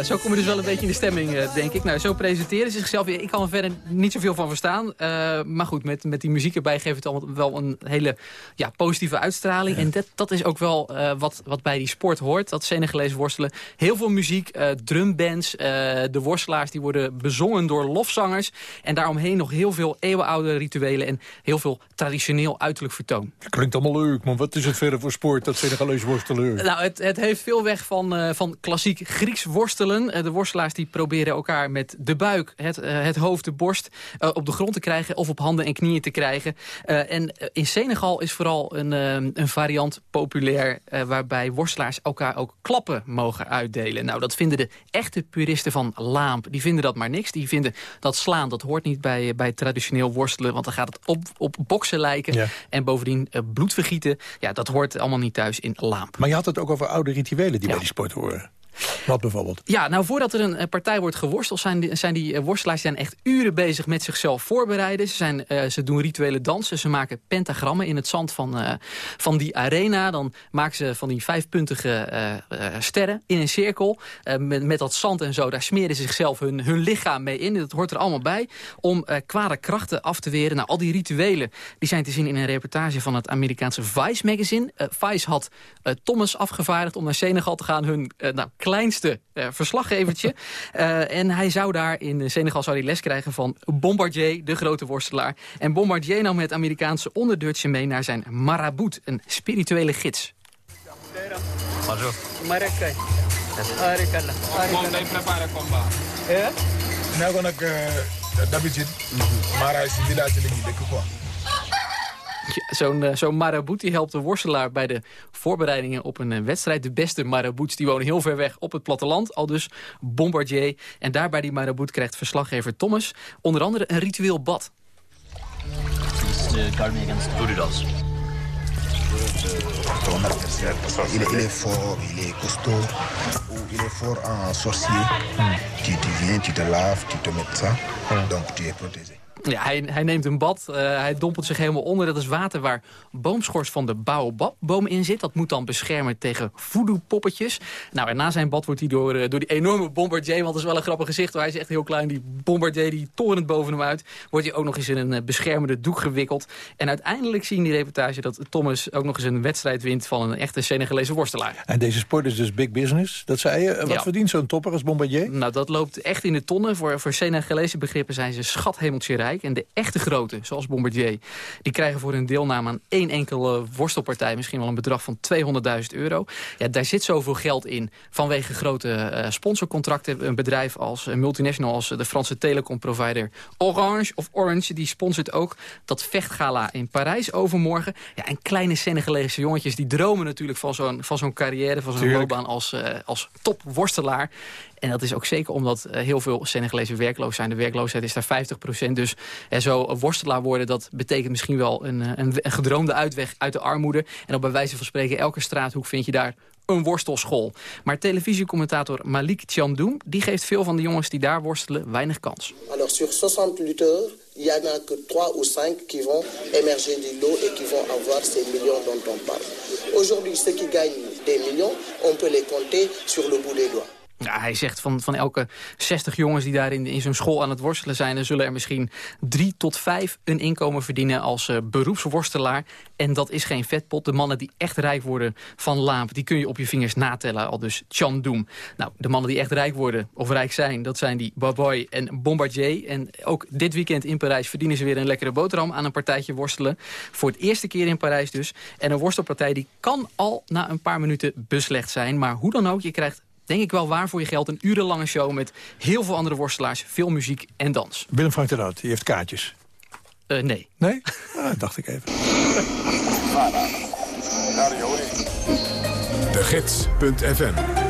Zo kom je dus wel een beetje in de stemming, uh, denk ik. Nou, zo presenteren ze zichzelf. Ik kan er verder niet zoveel van verstaan. Uh, maar goed, met, met die muziek erbij geeft het allemaal wel een hele ja, positieve uitstraling. En dat, dat is ook wel wat, wat bij die sport hoort. Dat Senegalees worstelen. Heel veel muziek, drumbands. de worstelaars die worden bezongen door lofzangers. En daaromheen nog heel veel eeuwenoude rituelen. En heel veel traditioneel uiterlijk vertoon.
Klinkt allemaal leuk, maar wat is het verder voor sport, dat Senegalees worstelen?
Nou, het, het heeft veel weg van, van klassiek Grieks worstelen eh, de worstelaars die proberen elkaar met de buik, het, eh, het hoofd, de borst... Eh, op de grond te krijgen of op handen en knieën te krijgen. en in Senegal is vooral een, een variant populair... waarbij worstelaars elkaar ook klappen mogen uitdelen. Nou, dat vinden de echte puristen van Laamp. Die vinden dat maar niks. Die vinden dat slaan, dat hoort niet bij, bij traditioneel worstelen... want dan gaat het op, op boksen lijken. En bovendien bloedvergieten, ja, dat hoort allemaal niet thuis in Laamp.
Maar je had het ook over oude rituelen die bij die sport horen. Wat bijvoorbeeld?
Ja, nou voordat er een eh, partij wordt geworsteld... zijn die, zijn die eh, worstelaars zijn echt uren bezig met zichzelf voorbereiden. Ze, zijn, uh, ze doen rituele dansen. Ze maken pentagrammen in het zand van, van die arena. Dan maken ze van die vijfpuntige sterren in een cirkel. met, met dat zand en zo, daar smeren ze zichzelf hun, hun lichaam mee in. Dat hoort er allemaal bij. Om kwade krachten af te weren. Nou, al die rituelen die zijn te zien in een reportage van het Amerikaanse Vice magazine. Vice had Thomas afgevaardigd om naar Senegal te gaan. Hun nou, kleinste uh, verslaggevertje. uh, en hij zou daar in Senegal zou hij les krijgen van Bombardier, de grote worstelaar. En Bombardier nam het Amerikaanse onderdeurtje mee naar zijn marabout, een spirituele gids.
Bonjour.
Maar is die laatste ding, ik
Zo'n uh, zo marabout die helpt de worstelaar bij de voorbereidingen op een uh, wedstrijd. De beste marabouts die wonen heel ver weg op het platteland. Al dus Bombardier. En daarbij die marabout krijgt verslaggever Thomas onder andere een ritueel bad.
Voodoo dolls.
Il est, il est fort, il est costaud, il est fort en sorcier. Hmm. Tu, tu viens, tu te laves, tu te mets ça, donc tu es protégé.
Ja, hij, hij neemt een bad, uh, hij dompelt zich helemaal onder. Dat is water waar boomschors van de baobabboom in zit. Dat moet dan beschermen tegen voodoo-poppetjes. Nou, en na zijn bad wordt hij door, uh, door die enorme Bombardier... want dat is wel een grappig gezicht, hij is echt heel klein. Die Bombardier, die torent boven hem uit... wordt hij ook nog eens in een uh, beschermende doek gewikkeld. En uiteindelijk zien die reportage dat Thomas ook nog eens een wedstrijd wint... van een echte Senegalese worstelaar.
En deze sport is dus big business, dat zei je. Wat ja. verdient zo'n topper als Bombardier?
Nou, dat loopt echt in de tonnen. Voor, voor Senegalese begrippen zijn ze schathemeltje rijk. En de echte grote, zoals Bombardier... die krijgen voor hun deelname aan één enkele worstelpartij... misschien wel een bedrag van 200.000 euro. Ja, daar zit zoveel geld in vanwege grote uh, sponsorcontracten. Een bedrijf als een multinational als de Franse telecomprovider Orange... of Orange, die sponsort ook dat vechtgala in Parijs overmorgen. Ja, en kleine Senegalese jongetjes die dromen natuurlijk van zo'n zo'n carrière... van zo'n loopbaan als, uh, als topworstelaar. En dat is ook zeker omdat uh, heel veel Senegalezen werkloos zijn. De werkloosheid is daar 50% Dus uh, zo worstelaar worden, dat betekent misschien wel een, een, een, gedroomde uitweg uit de armoede. En op bij wijze van spreken, elke straathoek vind je daar een worstelschool. Maar televisiecommentator Malik Tjandoum... die geeft veel van de jongens die daar worstelen weinig kans.
Alors sur 60 lutteurs, il y en a que 3 ou 5 qui vont émerger du lot et qui vont avoir ces millions dont on parle. Aujourd'hui, ceux qui gagnent des millions, on peut les compter sur le bout.
Hij zegt van, van elke 60 jongens die daar in, in zo'n school aan het worstelen zijn... zullen er misschien drie tot vijf een inkomen verdienen als uh, beroepsworstelaar. En dat is geen vetpot. De mannen die echt rijk worden van Laap, die kun je op je vingers natellen. Al dus Chan Doem. Nou, de mannen die echt rijk worden of rijk zijn, dat zijn die Baboy en Bombardier. En ook dit weekend in Parijs verdienen ze weer een lekkere boterham aan een partijtje worstelen. Voor het eerste keer in Parijs dus. En een worstelpartij die kan al na een paar minuten beslecht zijn. Maar hoe dan ook, je krijgt denk ik wel waar voor je geld. Een urenlange show met heel veel andere worstelaars, veel muziek en dans.
Willem Frank de Rood, die heeft kaartjes.
Uh, nee.
Nee? Ah, dacht ik even.
De Gids.fm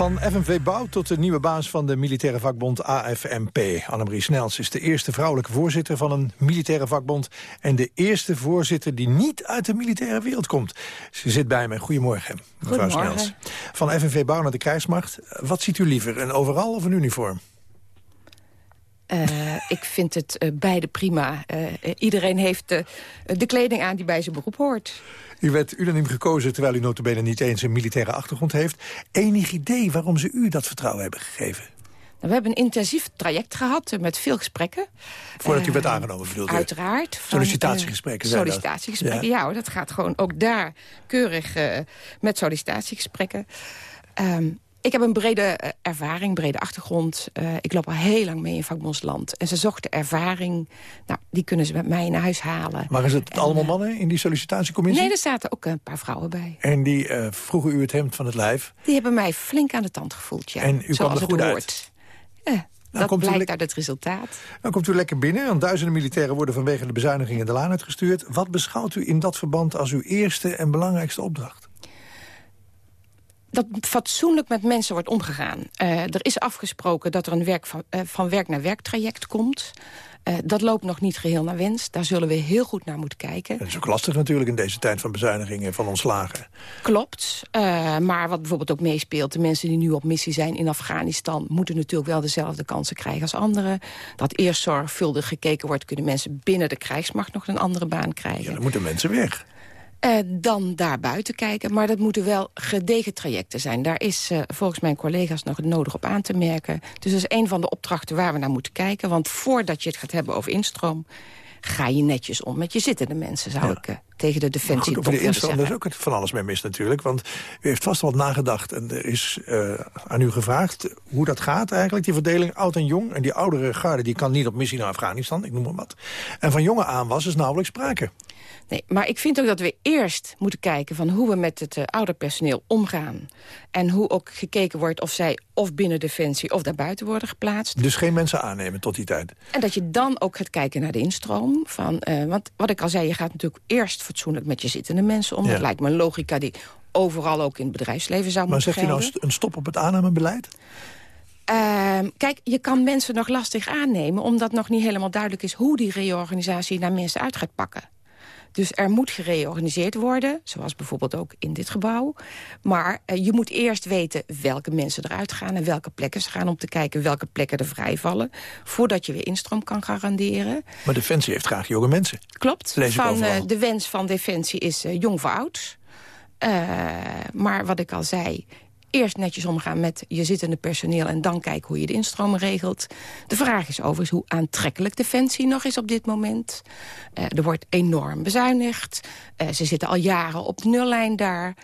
van FNV Bouw tot de nieuwe baas van de militaire vakbond AFMP. Annemarie Snels is de eerste vrouwelijke voorzitter van een militaire vakbond... en de eerste voorzitter die niet uit de militaire wereld komt. Ze zit bij me. Goedemorgen, mevrouw
Goedemorgen.
Snels. Van FNV Bouw naar de krijgsmacht. Wat ziet u liever, een overal of een uniform?
Uh, ik vind het uh, beide prima. Uh, iedereen heeft de kleding aan die bij zijn beroep hoort.
U werd unaniem gekozen terwijl u notabene niet eens een militaire achtergrond heeft. Enig idee waarom ze u dat vertrouwen hebben gegeven?
Nou, we hebben een intensief traject gehad met veel gesprekken.
Voordat u werd aangenomen, bedoelt u?
Uiteraard.
Van, sollicitatiegesprekken
uh, Sollicitatiegesprekken, ja. ja hoor, dat gaat gewoon ook daar keurig uh, met sollicitatiegesprekken. Um, ik heb een brede uh, ervaring, brede achtergrond. Uh, ik loop al heel lang mee in vakbondsland. En ze zochten ervaring. Nou, die kunnen ze met mij naar huis halen.
Maar is het
en,
allemaal
uh,
mannen in die sollicitatiecommissie?
Nee, er zaten ook een paar vrouwen bij.
En die vroegen u het hemd van het lijf?
Die hebben mij flink aan de tand gevoeld, ja.
En u kwam er goed
uit? Ja, dat
komt
blijkt uit het resultaat.
Dan komt u lekker binnen, want duizenden militairen worden vanwege de bezuinigingen de laan uitgestuurd. Wat beschouwt u in dat verband als uw eerste en belangrijkste opdracht?
Dat fatsoenlijk met mensen wordt omgegaan. Uh, er is afgesproken dat er een werk van, uh, van werk naar werk traject komt. Uh, dat loopt nog niet geheel naar wens. Daar zullen we heel goed naar moeten kijken.
Dat is ook lastig natuurlijk in deze tijd van bezuinigingen en van ontslagen.
Klopt. Uh, maar wat bijvoorbeeld ook meespeelt... de mensen die nu op missie zijn in Afghanistan... moeten natuurlijk wel dezelfde kansen krijgen als anderen. Dat eerst zorgvuldig gekeken wordt... kunnen mensen binnen de krijgsmacht nog een andere baan krijgen.
Ja, dan moeten mensen weg.
Uh, dan daar buiten kijken. Maar dat moeten wel gedegen trajecten zijn. Daar is uh, volgens mijn collega's nog het nodig op aan te merken. Dus dat is een van de opdrachten waar we naar moeten kijken. Want voordat je het gaat hebben over instroom... ga je netjes om met je zittende mensen, zou ja. ik uh, tegen de defensie
goed, over de instroom is ook van alles mee mis natuurlijk. Want u heeft vast wel nagedacht en er is aan u gevraagd... hoe dat gaat eigenlijk, die verdeling oud en jong. En die oudere garde die kan niet op missie naar Afghanistan, ik noem maar wat. En van jonge aanwas is nauwelijks sprake.
Nee, maar ik vind ook dat we eerst moeten kijken... van hoe we met het uh, ouderpersoneel omgaan. En hoe ook gekeken wordt of zij of binnen Defensie... of daarbuiten worden geplaatst.
Dus geen mensen aannemen tot die tijd?
En dat je dan ook gaat kijken naar de instroom. Van, uh, want wat ik al zei, je gaat natuurlijk eerst fatsoenlijk... met je zittende mensen om. Ja. Dat lijkt me een logica die overal ook in het bedrijfsleven zou
maar
moeten
gelden. Maar zegt u nou een stop op het aannemebeleid?
Uh, kijk, je kan mensen nog lastig aannemen... omdat nog niet helemaal duidelijk is... hoe die reorganisatie naar mensen uit gaat pakken. Dus er moet gereorganiseerd worden, zoals bijvoorbeeld ook in dit gebouw. Maar uh, je moet eerst weten welke mensen eruit gaan... en welke plekken ze gaan om te kijken welke plekken er vrijvallen... voordat je weer instroom kan garanderen.
Maar Defensie heeft graag jonge mensen.
Klopt.
Lees
van, uh, de wens van Defensie is uh, jong voor oud. maar wat ik al zei, eerst netjes omgaan met je zittende personeel... en dan kijken hoe je de instroom regelt. De vraag is overigens hoe aantrekkelijk Defensie nog is op dit moment. Uh, er wordt enorm bezuinigd. Uh, ze zitten al jaren op de nullijn daar.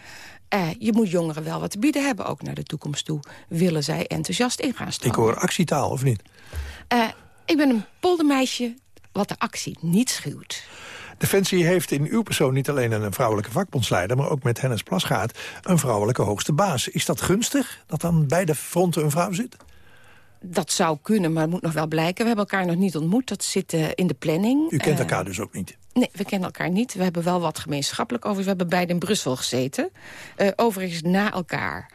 Uh, je moet jongeren wel wat te bieden hebben, ook naar de toekomst toe. Willen zij enthousiast in gaan stromen.
Ik hoor actietaal, of niet?
ik ben een poldermeisje wat de actie niet schuwt.
Defensie heeft in uw persoon niet alleen een vrouwelijke vakbondsleider... maar ook met Hennis Plasgaard een vrouwelijke hoogste baas. Is dat gunstig, dat dan beide fronten een vrouw zit?
Dat zou kunnen, maar het moet nog wel blijken. We hebben elkaar nog niet ontmoet, dat zit uh, in de planning.
U kent elkaar uh, dus ook niet?
Nee, we kennen elkaar niet. We hebben wel wat gemeenschappelijk over. We hebben beide in Brussel gezeten. Uh, overigens na elkaar.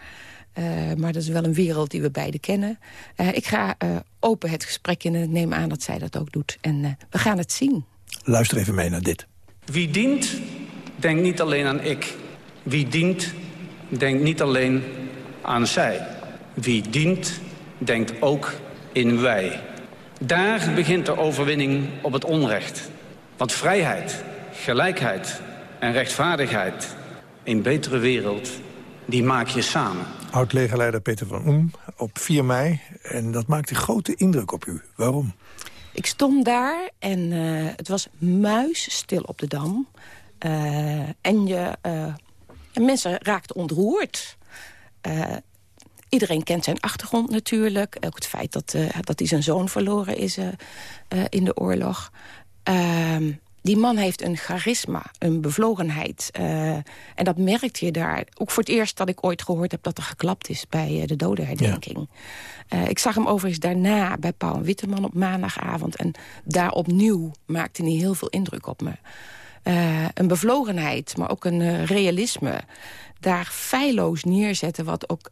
Maar dat is wel een wereld die we beide kennen. Ik ga open het gesprek in en ik neem aan dat zij dat ook doet. En we gaan het zien.
Luister even mee naar dit.
Wie dient, denkt niet alleen aan ik. Wie dient, denkt niet alleen aan zij. Wie dient, denkt ook in wij. Daar begint de overwinning op het onrecht. Want vrijheid, gelijkheid en rechtvaardigheid... een betere wereld die maak je samen.
Oud-legerleider Peter van Oem op 4 mei. En dat maakte grote indruk op u. Waarom?
Ik stond daar en eh, het was muisstil op de Dam. Eh, en je, eh, en mensen raakten ontroerd. Iedereen kent zijn achtergrond natuurlijk. Ook het feit dat, dat hij zijn zoon verloren is in de oorlog. Die man heeft een charisma, een bevlogenheid. eh, en dat merkte je daar. Ook voor het eerst dat ik ooit gehoord heb dat er geklapt is... bij eh, de dodenherdenking. Eh, ik zag hem overigens daarna bij Paul Witteman op maandagavond. En daar opnieuw maakte hij heel veel indruk op me. Een bevlogenheid, maar ook een realisme. Daar feilloos neerzetten wat ook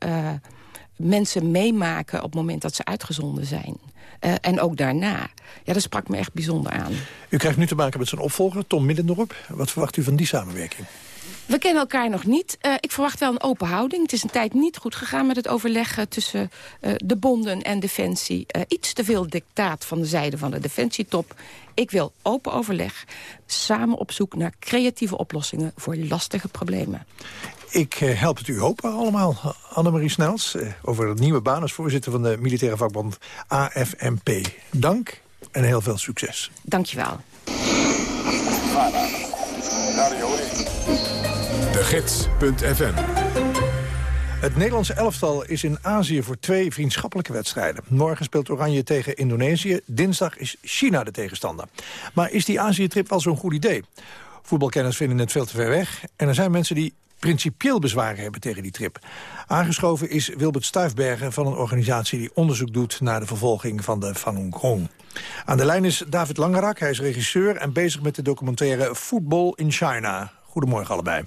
mensen meemaken... op het moment dat ze uitgezonden zijn. Eh, en ook daarna. Ja, dat sprak me echt bijzonder aan.
U krijgt nu te maken met zijn opvolger, Tom Middendorp. Wat verwacht u van die samenwerking?
We kennen elkaar nog niet. Eh, ik verwacht wel een open houding. Het is een tijd niet goed gegaan met het overleg eh, tussen eh, de bonden en Defensie. Iets te veel dictaat van de zijde van de Defensietop. Ik wil open overleg, samen op zoek naar creatieve oplossingen voor lastige problemen.
Ik eh, help het u hopen allemaal. Annemarie Snels, eh, over het nieuwe baan als voorzitter van de militaire vakbond AFMP. Dank en heel veel succes.
Dankjewel.
De Gids.fm
Het Nederlandse elftal is in Azië voor twee vriendschappelijke wedstrijden. Morgen speelt Oranje tegen Indonesië. Dinsdag is China de tegenstander. Maar is die Azië-trip wel zo'n goed idee? Voetbalkenners vinden het veel te ver weg. En er zijn mensen die principieel bezwaren hebben tegen die trip. Aangeschoven is Wilbert Stuifbergen van een organisatie die onderzoek doet naar de vervolging van de Falun Gong. Aan de lijn is David Langerak, hij is regisseur en bezig met de documentaire Football in China. Goedemorgen allebei.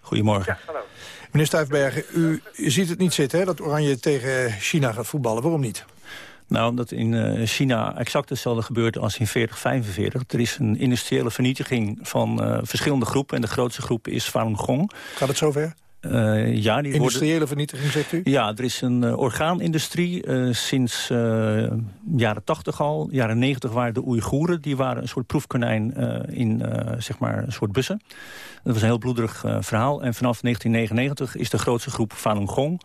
Goedemorgen.
hallo.
Meneer Stuifbergen, u, u ziet het niet zitten hè, dat Oranje tegen China gaat voetballen. Waarom niet?
Nou, omdat in eh, China exact hetzelfde gebeurt als in 4045. Er is een industriële vernietiging van eh, verschillende groepen. En de grootste groep is Falun Gong.
Gaat het zover?
Eh, ja, die
Industriële
worden...
vernietiging, zegt u?
Ja, er is een orgaanindustrie eh, sinds jaren 80 al. Jaren 90 waren de Oeigoeren. Die waren een soort proefkonijn in zeg maar een soort bussen. Dat was een heel bloederig verhaal. En vanaf 1999 is de grootste groep Falun Gong.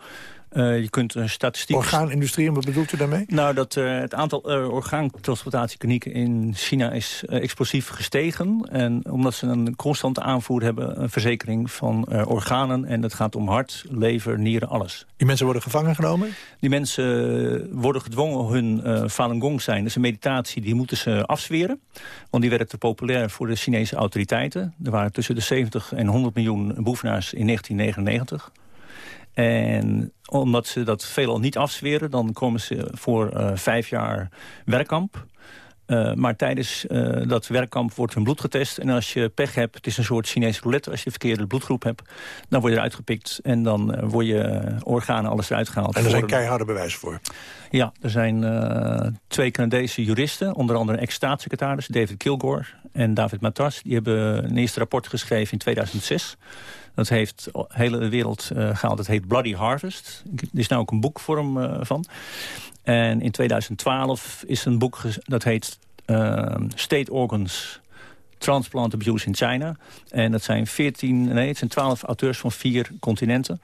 Eh, je kunt een statistiek...
Orgaanindustrie, en wat bedoelt u daarmee?
Nou, dat eh, het aantal uh, orgaantransplantatieklinieken in China is uh, explosief gestegen. En omdat ze een constante aanvoer hebben, een verzekering van uh, organen. En dat gaat om hart, lever, nieren, alles.
Die mensen worden gevangen genomen?
Die mensen worden gedwongen hun uh, Falun Gong zijn. Dat is een meditatie, die moeten ze afzweren. Want die werden te populair voor de Chinese autoriteiten. Er waren tussen de 70 en 100 miljoen beoefenaars in 1999. En omdat ze dat veelal niet afzweren... dan komen ze voor uh, vijf jaar werkkamp. Uh, maar tijdens uh, dat werkkamp wordt hun bloed getest. En als je pech hebt, het is een soort Chinese roulette... als je de verkeerde bloedgroep hebt, dan word je eruit gepikt... en dan uh, word je organen alles eruit gehaald.
En er zijn keiharde bewijzen voor?
Ja, er zijn twee Canadese juristen... onder andere ex-staatssecretaris David Kilgore en David Matas... die hebben een eerste rapport geschreven in 2006... Dat heeft de hele wereld uh, gehaald. Het heet Bloody Harvest. Er is nou ook een boekvorm uh, van. En in 2012 is een boek dat heet uh, State Organs Transplant Abuse in China. En dat zijn 14, nee, het zijn 12 auteurs van vier continenten.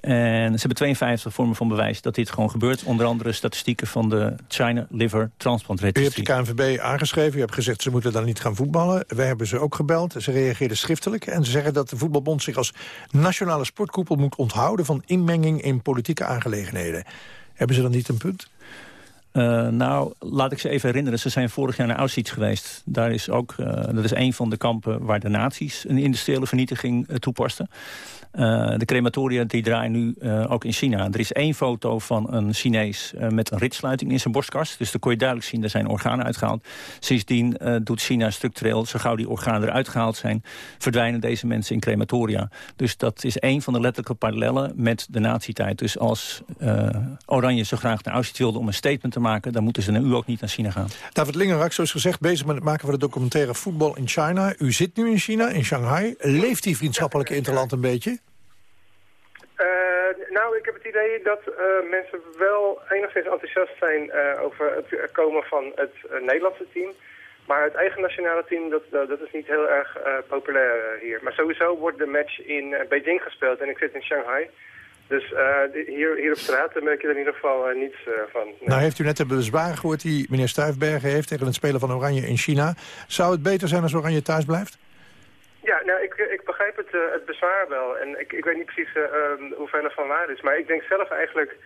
En ze hebben 52 vormen van bewijs dat dit gewoon gebeurt. Onder andere statistieken van de China Liver Transplant Registry.
U hebt de KNVB aangeschreven. U hebt gezegd ze moeten dan niet gaan voetballen. Wij hebben ze ook gebeld. Ze reageerden schriftelijk. En ze zeggen dat de voetbalbond zich als nationale sportkoepel moet onthouden... van inmenging in politieke aangelegenheden. Hebben ze dan niet een punt?
Uh, nou, laat ik ze even herinneren. Ze zijn vorig jaar naar Auschwitz geweest. Daar is ook, uh, dat is een van de kampen waar de nazi's een industriële vernietiging uh, toepasten. Uh, de crematoria die draaien nu uh, ook in China. Er is één foto van een Chinees uh, met een ritsluiting in zijn borstkas. Dus dan kon je duidelijk zien, er zijn organen uitgehaald. Sindsdien doet China structureel, zo gauw die organen eruit gehaald zijn... verdwijnen deze mensen in crematoria. Dus dat is één van de letterlijke parallellen met de nazi-tijd. Dus als Oranje zo graag naar Auschwitz wilde om een statement te maken... dan moeten ze nu ook niet naar China gaan.
David Lingerak, zoals gezegd, bezig met het maken van de documentaire Voetbal in China. U zit nu in China, in Shanghai. Leeft die vriendschappelijke interland een beetje?
Uh, nou, ik heb het idee dat uh, mensen wel enigszins enthousiast zijn uh, over het komen van het Nederlandse team. Maar het eigen nationale team, dat, dat is niet heel erg eh, populair eh, hier. Maar sowieso wordt de match in eh, Beijing gespeeld en ik zit in Shanghai. Dus eh, hier, hier op straat merk je er in ieder geval eh, niets eh, van. Nee.
Nou heeft u net de bezwaren gehoord die meneer Stuifbergen heeft... tegen het spelen van Oranje in China. Zou het beter zijn als Oranje thuis blijft?
Ja, nou, ik, ik begrijp het, eh, het bezwaar wel. En ik, ik weet niet precies eh, ehm, hoeveel er van waar is. Maar ik denk zelf eigenlijk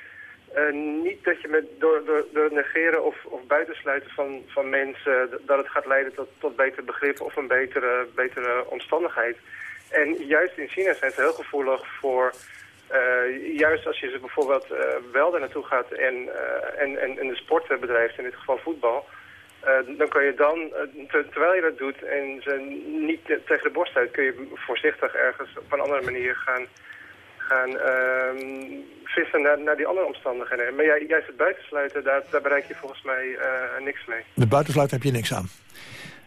eh, niet dat je met, door, door, door negeren of, of buitensluiten van, van mensen... dat het gaat leiden tot, tot beter begrip of een betere, betere omstandigheid. En juist in China zijn ze heel gevoelig voor... juist als je ze bijvoorbeeld wel naartoe gaat en, en, en, en de sport bedrijft, in dit geval voetbal... Eh, dan kan je dan, eh, ter- terwijl je dat doet en ze niet te- tegen de borst uit, kun je voorzichtig ergens op een andere manier gaan, gaan ehm, vissen naar, naar die andere omstandigheden. Maar jij, juist het buitensluiten, daar, daar bereik je volgens mij eh, niks mee.
De buitensluit heb je niks aan.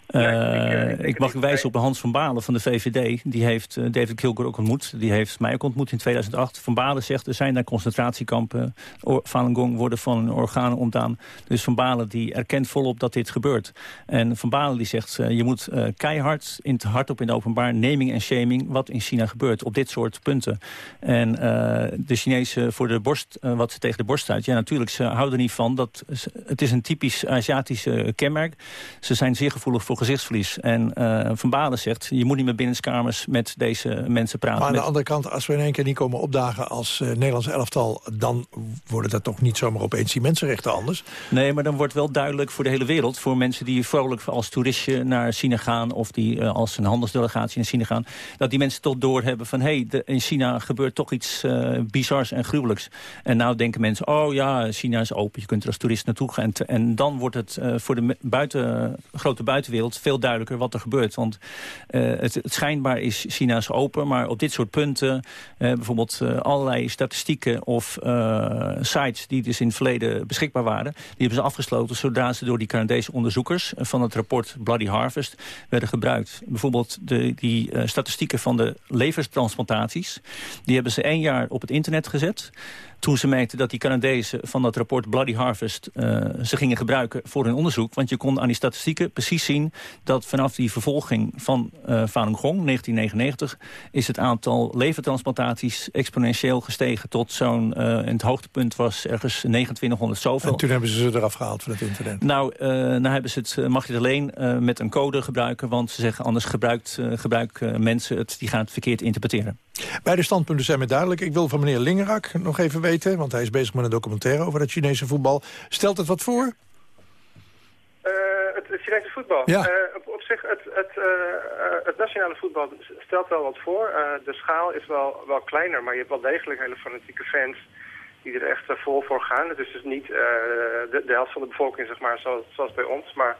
Eh, ik mag wijzen op Hans van Balen van de VVD. Die heeft eh, David Kilgore ook ontmoet. Die heeft mij ook ontmoet in 2008. Van Balen zegt er zijn daar concentratiekampen. Or- Falun Gong worden van organen ontdaan. Dus Van Balen die erkent volop dat dit gebeurt. En Van Balen die zegt eh, je moet eh, keihard, in het hardop in het openbaar... naming en shaming wat in China gebeurt op dit soort punten. En eh, de Chinezen voor de borst, eh, wat ze tegen de borst staat... ja natuurlijk, ze houden er niet van. Dat, het is een typisch Aziatische kenmerk. Ze zijn zeer gevoelig voor gezichtsverlies. En eh, Van Balen zegt, je moet niet meer binnenskamers met deze mensen praten.
Maar aan
Met-
de andere kant, als we in één keer niet komen opdagen als eh Nederlands elftal... dan worden dat toch niet zomaar opeens die mensenrechten anders?
Nee, maar dan wordt wel duidelijk voor de hele wereld... voor mensen die vrolijk als toeristje naar China gaan... of die eh, als een handelsdelegatie naar China gaan... dat die mensen toch doorhebben van... hé, hey, in China gebeurt toch iets bizars en gruwelijks. En nou denken mensen, oh ja, China is open... je kunt er als toerist naartoe gaan. En, en dan wordt het voor de buiten, grote buitenwereld veel duidelijker wat er gebeurt. Want eh, het, schijnbaar is China is open... maar op dit soort punten, eh, bijvoorbeeld eh, allerlei statistieken... of sites die dus in het verleden beschikbaar waren... die hebben ze afgesloten zodra ze door die Canadese onderzoekers... van het rapport Bloody Harvest werden gebruikt. Bijvoorbeeld de, die statistieken van de levertransplantaties... die hebben ze één jaar op het internet gezet... Toen ze merkten dat die Canadezen van dat rapport Bloody Harvest... eh, ze gingen gebruiken voor hun onderzoek. Want je kon aan die statistieken precies zien... dat vanaf die vervolging van eh Falun Gong, 1999... is het aantal levertransplantaties exponentieel gestegen... tot zo'n, en het hoogtepunt was ergens 2900 zoveel.
En toen hebben ze ze eraf gehaald van het internet.
Nou, eh, nou hebben ze het, mag je het alleen met een code gebruiken... want ze zeggen anders gebruikt, gebruik mensen het, die gaan het verkeerd interpreteren.
Beide standpunten zijn me duidelijk. Ik wil van meneer Lingerak nog even weten... want hij is bezig met een documentaire over het Chinese voetbal. Stelt het wat voor?
Eh, het, het Chinese voetbal.
Ja.
Eh, op, op zich, het, het, eh, het nationale voetbal stelt wel wat voor. De schaal is wel, wel kleiner, maar je hebt wel degelijk hele fanatieke fans die er echt vol voor gaan. Het is dus niet de, de helft van de bevolking, zeg maar, zoals, zoals bij ons, maar,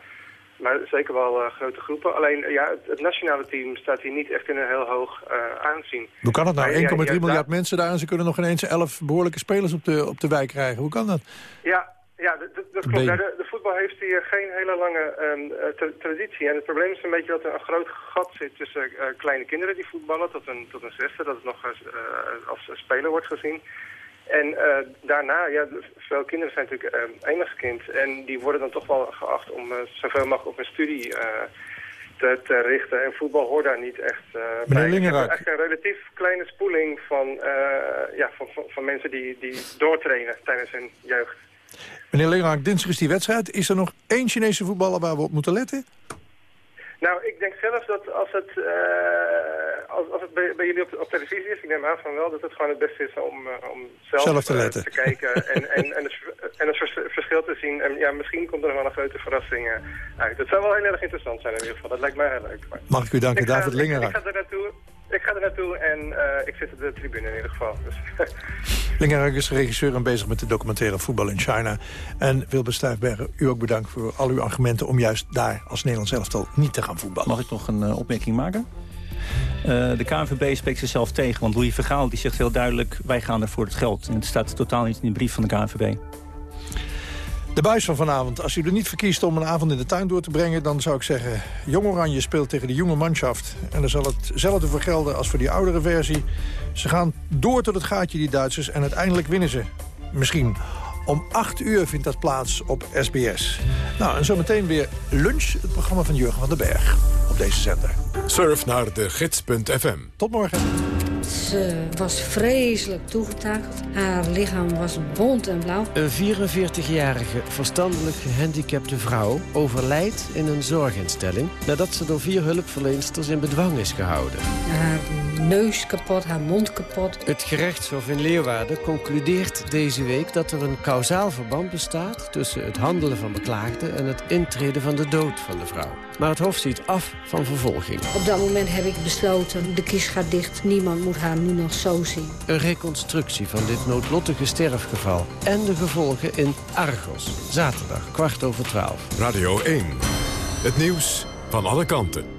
maar zeker wel eh, grote groepen. Alleen, ja, het, het nationale team staat hier niet echt in een heel hoog eh, aanzien.
Hoe kan het nou? 1,3
Maar ja, ja,
miljard mensen daar... en ze kunnen nog ineens 11 behoorlijke spelers op de, op de wijk krijgen. Hoe kan dat?
Ja, ja dat, dat- dat klopt. de, de voetbal heeft hier geen hele lange ehm, eh, tra- traditie. En het probleem is een beetje dat er een groot gat zit tussen kleine kinderen die voetballen tot een, tot een zesde. Dat het nog als, als speler wordt gezien. En eh, daarna, ja, veel kinderen zijn natuurlijk uh, enigskind. En die worden dan toch wel geacht om eh, zoveel mogelijk op een studie te, te richten. En voetbal hoort daar niet echt bij.
Lingerak.
hebt Eigenlijk een relatief kleine spoeling van, ja, van, van, van mensen die, die doortrainen tijdens hun jeugd.
Meneer Lingerak, dinsdag is die wedstrijd. Is er nog één Chinese voetballer waar we op moeten letten?
Nou, ik denk zelf dat als het, eh, als, als het bij, bij jullie op, op televisie is, ik neem aan van wel, dat het gewoon het beste is om, eh, om zelf,
Zelf te
eh, te kijken en, en, en, het, en het vers- verschil te zien. En ja, misschien komt er nog wel een grote verrassing uit. Het zou wel heel erg interessant zijn in ieder geval. Dat lijkt mij heel leuk. Maar
Mag ik u danken,
ik
David
ik- Ik, ga er naartoe. Ik ga er naartoe en eh, ik zit op de tribune in ieder geval. Dus,
Lingerak is regisseur en bezig met de documentaire Voetbal in China. En Wilbert Stuyfbergen, u ook bedankt voor al uw argumenten... om juist daar als Nederlands elftal niet te gaan voetballen.
Mag ik nog een eh, opmerking maken? Eh, de KNVB spreekt zichzelf tegen, want Louis Vergaal die zegt heel duidelijk... wij gaan er voor het geld. En het staat totaal niet in de brief van de KNVB.
De buis van vanavond. Als u er niet verkiest om een avond in de tuin door te brengen... dan zou ik zeggen, Jong Oranje speelt tegen de jonge manschaft. En dan zal hetzelfde voor gelden als voor die oudere versie. Ze gaan door tot het gaatje, die Duitsers, en uiteindelijk winnen ze. Misschien. Om 8 uur vindt dat plaats op SBS. Nou, en zometeen weer lunch, het programma van Jurgen van den Berg. Op deze zender.
Surf naar de gids.fm.
Tot morgen.
Ze was vreselijk toegetakeld. Haar lichaam was bont en blauw.
Een 44-jarige verstandelijk gehandicapte vrouw overlijdt in een zorginstelling... nadat ze door vier hulpverlensters in bedwang is gehouden.
Haar neus kapot, haar mond kapot.
Het gerechtshof in Leeuwarden concludeert deze week dat er een kausaal verband bestaat... tussen het handelen van beklaagden en het intreden van de dood van de vrouw. Maar het Hof ziet af van vervolging.
Op dat moment heb ik besloten, de kies gaat dicht. Niemand moet haar nu nog zo zien.
Een reconstructie van dit noodlottige sterfgeval en de gevolgen in Argos. Zaterdag, kwart over twaalf.
Radio 1. Het nieuws van alle kanten.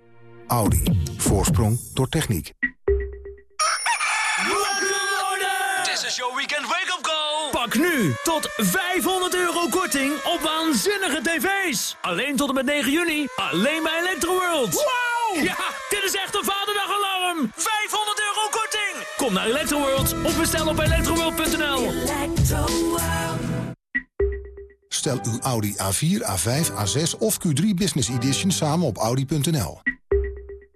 Audi. Voorsprong door techniek.
This is your weekend wake-up call. Pak nu tot 500 euro korting op waanzinnige tv's. Alleen tot en met 9 juni. Alleen bij Electroworld. Wow! Ja, dit is echt een vaderdagalarm. 500 euro korting. Kom naar Electroworld of bestel op electroworld.nl.
Stel uw Audi A4, A5, A6 of Q3 Business Edition samen op Audi.nl.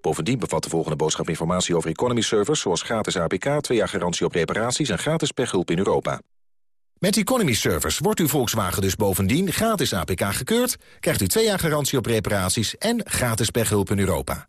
Bovendien bevat de volgende boodschap informatie over economy servers... zoals gratis APK, 2 jaar garantie op reparaties en gratis pechhulp in Europa. Met economy servers wordt uw Volkswagen dus bovendien gratis APK gekeurd... krijgt u 2 jaar garantie op reparaties en gratis pechhulp in Europa.